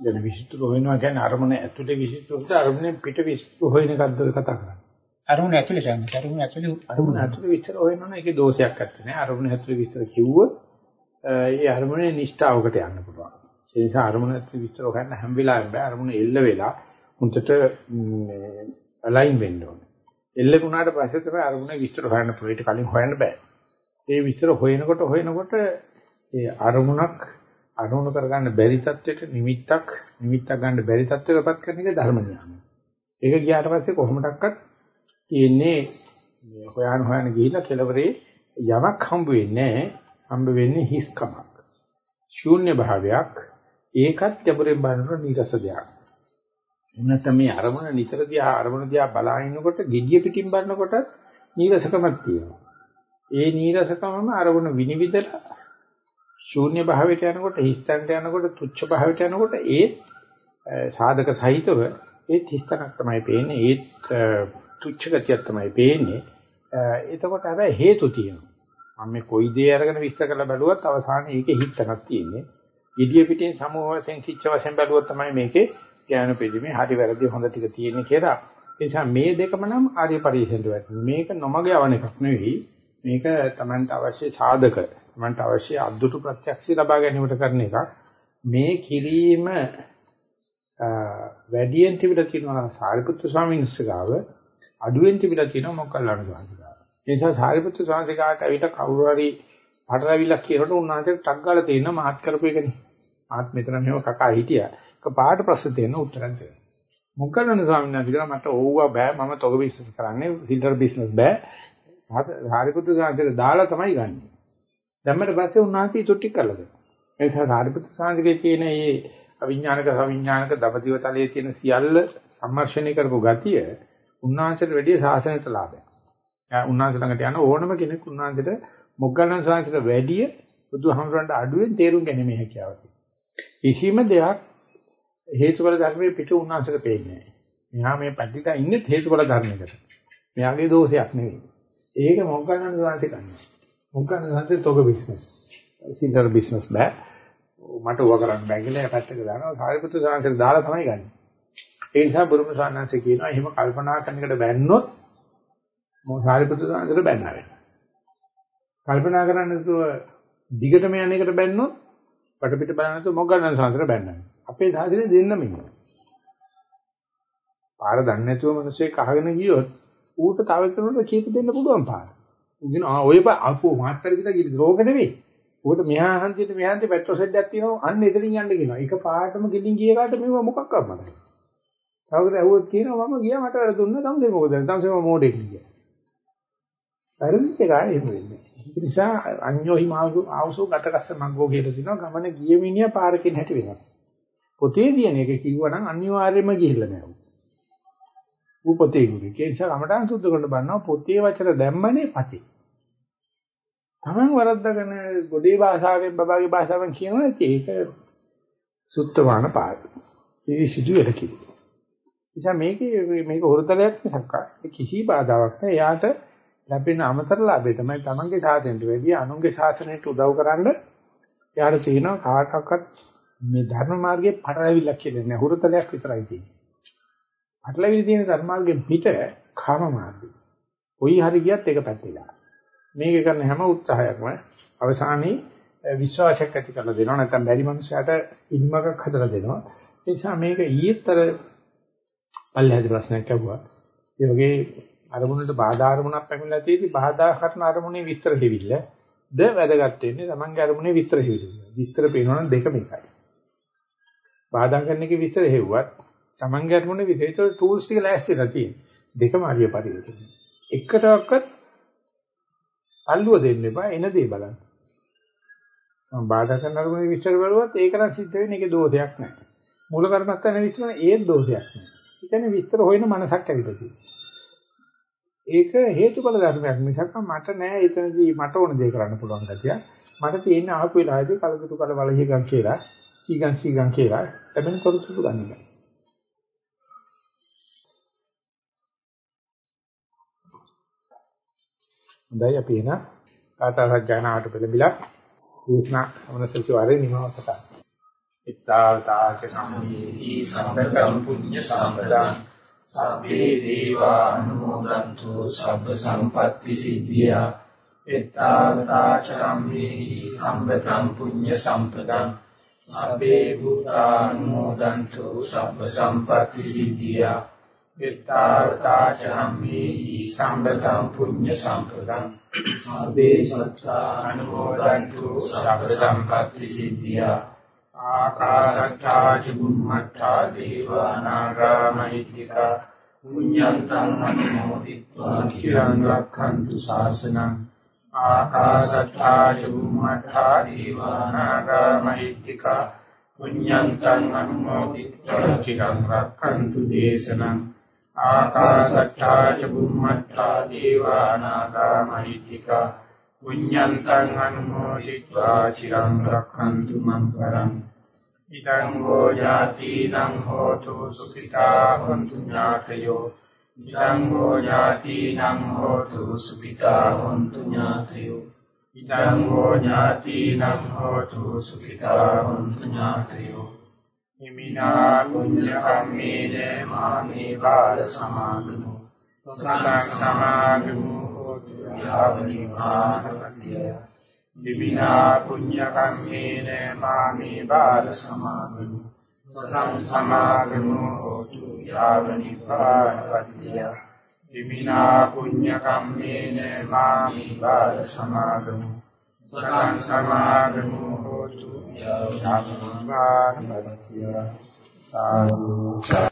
දැන් විශිෂ්ට හොයනවා කියන්නේ අරමුණ ඇතුලේ විශිෂ්ට හොද අරමුණේ පිට විශිෂ්ට හොයන එකක්ද කතා කරන්නේ. අරමුණ ඇතුලේ කියන්නේ අරමුණ ඇතුලේ අරමුණ ඇතුලේ විස්තර හොයනවනේ ඒකේ දෝෂයක් නැත්තේ. අරමුණ ඇතුලේ විස්තර කිව්වොත් ඒ අරමුණේ නිෂ්ඨාවකට යන්න පුළුවන්. ඒ නිසා අරමුණ විස්තර කරන්න හැම වෙලාවෙම බෑ අරමුණ එල්ල වෙලා හුන්ටට අලයින් වෙන්න ඕනේ. එල්ල වුණාට පස්සේ තමයි අරමුණ විස්තර හොයන්න පුළුවන්. ඊට කලින් හොයන්න බෑ. ඒ විස්තර හොයනකොට හොයනකොට ඒ අරමුණක් අරමුණු කරගන්න බැරි තත්වයක නිමිත්තක් නිමිත්තක් ගන්න බැරි තත්වයකටපත් කරන එක ධර්ම ඥානය. ඒක ගියාට පස්සේ කොහොමඩක්වත් තියෙන්නේ හොයන හොයන ගිහිල්ලා කෙලවරේ යමක් හම්බ වෙන්නේ නැහැ. හම්බ වෙන්නේ හිස්කමක්. ශූන්‍ය භාවයක් ඒකත් ගැඹුරින් බලනකොට නිරස දෙයක්. එන්නත් මේ අරමුණ නිතර දිහා අරමුණ දිහා බලාගෙනකොට gediya පිටින් බලනකොට නීරසකමක් තියෙනවා. ඒ නීරසකමම අරමුණ විනිවිදලා ශූන්‍ය භාවයට යනකොට හිස්තන්ට යනකොට තුච්ඡ භාවයට යනකොට ඒ සාධක සහිතව ඒ හිස්තනක් තමයි පේන්නේ ඒ තුච්ඡ ගතියක් තමයි පේන්නේ. එතකොට හැබැයි හේතු තියෙනවා. මම මේ කොයි දේ අරගෙන විස්තර කරලා බැලුවත් අවසානයේ ඒකේ හිතනක් තියෙන්නේ. gediya පිටින් සමූහ වශයෙන් කිච්ච වශයෙන් බැලුවොත් තමයි මේකේ ඥාන පිළිමේ හරි වැරදි හොඳ ටික තියෙන්නේ කියලා. ඒ නිසා මේ දෙකම නම් ආර්ය පරිශෙන්ට වැටෙනවා. මේක නොමග යවන එකක් නෙවෙයි. මේක Tamanට අවශ්‍ය සාධක, Tamanට අවශ්‍ය අද්දුටු ප්‍රත්‍යක්ෂය ලබා ගැනීමට කරන එකක්. මේ කිරීම වැඩියෙන් තිබිලා තියෙනවා සාරිපුත්‍ර ස්වාමීන් වහන්සේ ගාව අඩුවෙන් තිබිලා තියෙනවා මොකක්ලණ ස්වාමීන් ඒ නිසා සාරිපුත්‍ර ස්වාමීන් ගාවට ඇවිල්ලා කවුරු හරි පටලවිලක් කියනකොට උන්වහන්සේ ටක් ගාලා තියෙන මාත් කරපු එකනේ. මාත් මෙතන මෙහෙම කකා හිටියා. පාට ප්‍රශ්න දෙන්න උත්තර දෙන්න. මොකක්ද ස්වාමීන් වහන්සේ මට ඕවා බෑ මම තොග බිස්නස් කරන්නේ සිල්වර් බිස්නස් බෑ. හාරිපුත්තු සාන්තිට දාලා තමයි ගන්නෙ. දැම්මට පස්සේ උන්වහන්සේ ඉතුරු ටික කරලා දෙනවා. ඒ නිසා හාරිපුත්තු සාන්තිගේ තියෙන මේ අවිඥානික සවිඥානික දපදිව තලයේ තියෙන සියල්ල සම්මර්ෂණය කරපු ගතිය උන්වහන්සේට වැඩි සාසනයට ලාභයක්. උන්වහන්සේ ළඟට යන ඕනම කෙනෙක් උන්වහන්සේට මොග්ගලන් සාංශයට වැඩි බුදුහමරන්ට අඩුවෙන් තේරුම් ගැනීමේ හැකියාවක් තියෙනවා. කිසිම දෙයක් හේතුඵල ධර්මයේ පිට උන්වහන්සේට පේන්නේ නැහැ. මෙහා මේ පැතිලා ඉන්නේ හේතුඵල ධර්මයකට. මෙයාගේ දෝෂයක් නෙවෙයි. ඒක මොග්ගලන් සාංශේ ගන්නවා. මොග්ගලන් සාංශේ තොග බිස්නස්. සිල්වර් බිස්නස් බෑ. මට උව කරන්න බෑ කියලා පැත්තක දානවා. සාරිපුත්‍ර සාංශේ දාලා තමයි ගන්නේ. ඒ නිසා බුදුම සාංශේ කියනවා එහෙම කල්පනා කරන එකට බැන්නොත් මො සාරිපුත්‍ර සාංශේට බැන්නා වෙනවා. කල්පනා කරන්නේ නැතුව දිගටම යන එකට බැන්නොත් වටපිට බලන නැතුව මොග්ගලන් සාංශේට බැන්නා. අපේ සාධනේ දෙන්නම ඉන්නවා. පාර දන්නේ නැතුව මිනිස්සේ කහගෙන ගියොත් ඌට තව කෙනෙකුට කීප දෙන්න පුළුවන් පාර. උගෙන ආ ඔය අපෝ මාත්තර කියලා කිව්ව රෝග නෙවෙයි. ඌට මෙහා හන්දියට මෙහා හන්දිය පෙට්‍රල් සෙඩ් එකක් තියෙනවා අන්න එතනින් යන්න කියනවා. එක පාටම ගෙලින් ගිය කාට මේව මොකක් කරන්නද? තවකට ඇහුවොත් කියනවා මම ගියා මට වැඩ දුන්නා තමසේ මොකද? තමසේ මම මොඩෙක් ගියා. පරිමිත එකයි එහෙම වෙන්නේ. ඒ නිසා අඤ්ඤෝහි මාවු ආවසෝ ගතකස්ස මග්ගෝ කියලා දිනවා ගමන ගිය මිනිහා පාරකින් හැටි වෙනස්. පොතේ තියෙන එක කිව්වනම් අනිවාර්යයෙන්ම ගිහිල්ලා නෑ. ඌ පොතේ ගුරු. ඒ නිසා රමඩාන් සුද්ධ කරන්න බන්නවා පොතේ වචන දැම්මනේ පතේ. Taman වරද්දගෙන ගොඩේ භාෂාවෙන් බබාගේ භාෂාවෙන් කියනවා ඒක සුත්තවාන පාඩ. ඒ සිදුවෙල කිව්ව. නිසා මේකේ මේක හොරතලයක් මිසක් කිසි බාධාවක් නැහැ. එයාට ලැබෙන අමතර ලාභය තමයි Tamanගේ සාසනයට වැඩිය අනුන්ගේ සාසනයට උදව් කරන්න එයාට තියෙනවා කාටවත් මේ ධර්ම මාර්ගයේ පටලැවිල්ලක් කියලා නෑ හුරුතලයක් විතරයි තියෙන්නේ. පටලැවිලි තියෙන ධර්ම මාර්ගයෙන් පිට කාම මාර්ගය. කොයි හරි ගියත් ඒක පැත්තේලා. මේක කරන හැම උත්සාහයක්ම අවසානයේ විශ්වාසයක් ඇති කරලා දෙනවා නැත්නම් බැරි මනුස්සයට ඉල්මකක් හදලා දෙනවා. ඒ නිසා මේක ඊයේතර පල්ලෙහාදී ප්‍රශ්නයක් අහුවා. ඒ වගේ අරමුණට බාධා අරමුණක් පැමිණලා තියෙදි බාධා කරන අරමුණේ විස්තර දෙවිල්ල ද වැදගත් වෙන්නේ තමන්ගේ අරමුණේ විස්තර දෙවිල්ල. විස්තර පේනවනම් දෙකම එකයි. බාධා කරන එකේ විස්තර හෙව්වත් Tamange අරමුණේ විශේෂ ටූල්ස් ටික ලෑස්තිලා තියෙන. දෙකම හරිය පරිවර්තන. එකටවත් අල්ලුව දෙන්න එපා එන දේ බලන්න. මම බාධා කරන අරමුණේ විස්තර බලුවත් ඒක නම් සිද්ධ වෙන්නේ ඒකේ දෝෂයක් නැහැ. මූල කර්මස්ථානේ විස්තර ඒත් දෝෂයක් නැහැ. ඒ කියන්නේ විස්තර හොයන මනසක් ඇවිල්ලා තියෙනවා. ඒක හේතුඵල ධර්මයක් මිසක් මට නෑ එතනදී මට ඕන දේ කරන්න පුළුවන් ගැතිය. මට තියෙන ආපු වෙලාවේදී කලකුතු කල වලහිගම් කියලා සීගන් සීගන් කියලා ලැබෙන තොරතුරු ගන්න බෑ. හොඳයි අපි එන කාටා සජ්ජානාවට පෙළඹිලා දේශනා අවනසල්ච වාරේ නිමවසට. ඉත්තාවතාච සම්මේහි සම්පතං පුඤ්ඤ සම්පතං සබ්බේ දේවා අනුමෝදන්තු සබ්බ සම්පත්‍ති සිද්ධියා. ඉත්තාවතාච සම්මේහි සම්පතං පුඤ්ඤ සම්පතං සබ්බේ භූතානුමෝදන්තු සබ්බ සම්පත්‍ති සිද්ධියා. විත්තාර්ථාචම්මේහි සම්බතං පුඤ්ඤ සම්පදං. සබ්බේ සත්තානුමෝදන්තු සබ්බ සම්පත්‍ති සිද්ධියා. ආකාශට්ටා චුම්මට්ටා දේවානාගා මහිත්‍තිකා පුඤ්ඤන්තං අනුමෝදිත්වා චිරං රක්ඛන්තු ශාසනං ආකාශට්ටා චුම්මට්ටා දේවානාගා මහිත්‍තිකා පුඤ්ඤන්තං අනුමෝදිත්වා චිරං රක්ඛන්තු දේශනං ආකාශට්ටා චුම්මට්ටා දේවානාගා මහිත්‍තිකා පුඤ්ඤන්තං අනුමෝදිत्वा චිරං රක්ඛන්තු මං පරං ඉදං හෝ ඥාතිනං හෝතු සුඛිතා හොන්තු ඥාතයෝ. ඉදං හෝ ඥාතිනං හෝතු සුඛිතා හොන්තු ඥාතයෝ. ඉදං හෝ ඥාතිනං හෝතු සුඛිතා හොන්තු ඥාතයෝ. හිමිනා පුඤ්ඤ කම්මේන මාමේ බාල සමාගමු. සතං සමාගමු හෝතු යාව නිවානපතිය හිමිනා පුඤ්ඤ කම්මේන මාමේ බාල සමාගමු. සතං සමාගමු හෝතු යාව නිපාතපත්තිය හිමිනා පුඤ්ඤ කම්මේන මාමි බාල සමාගමු. සතං සමාගමු හෝතු යාව නිපාතපත්තිය සාදු.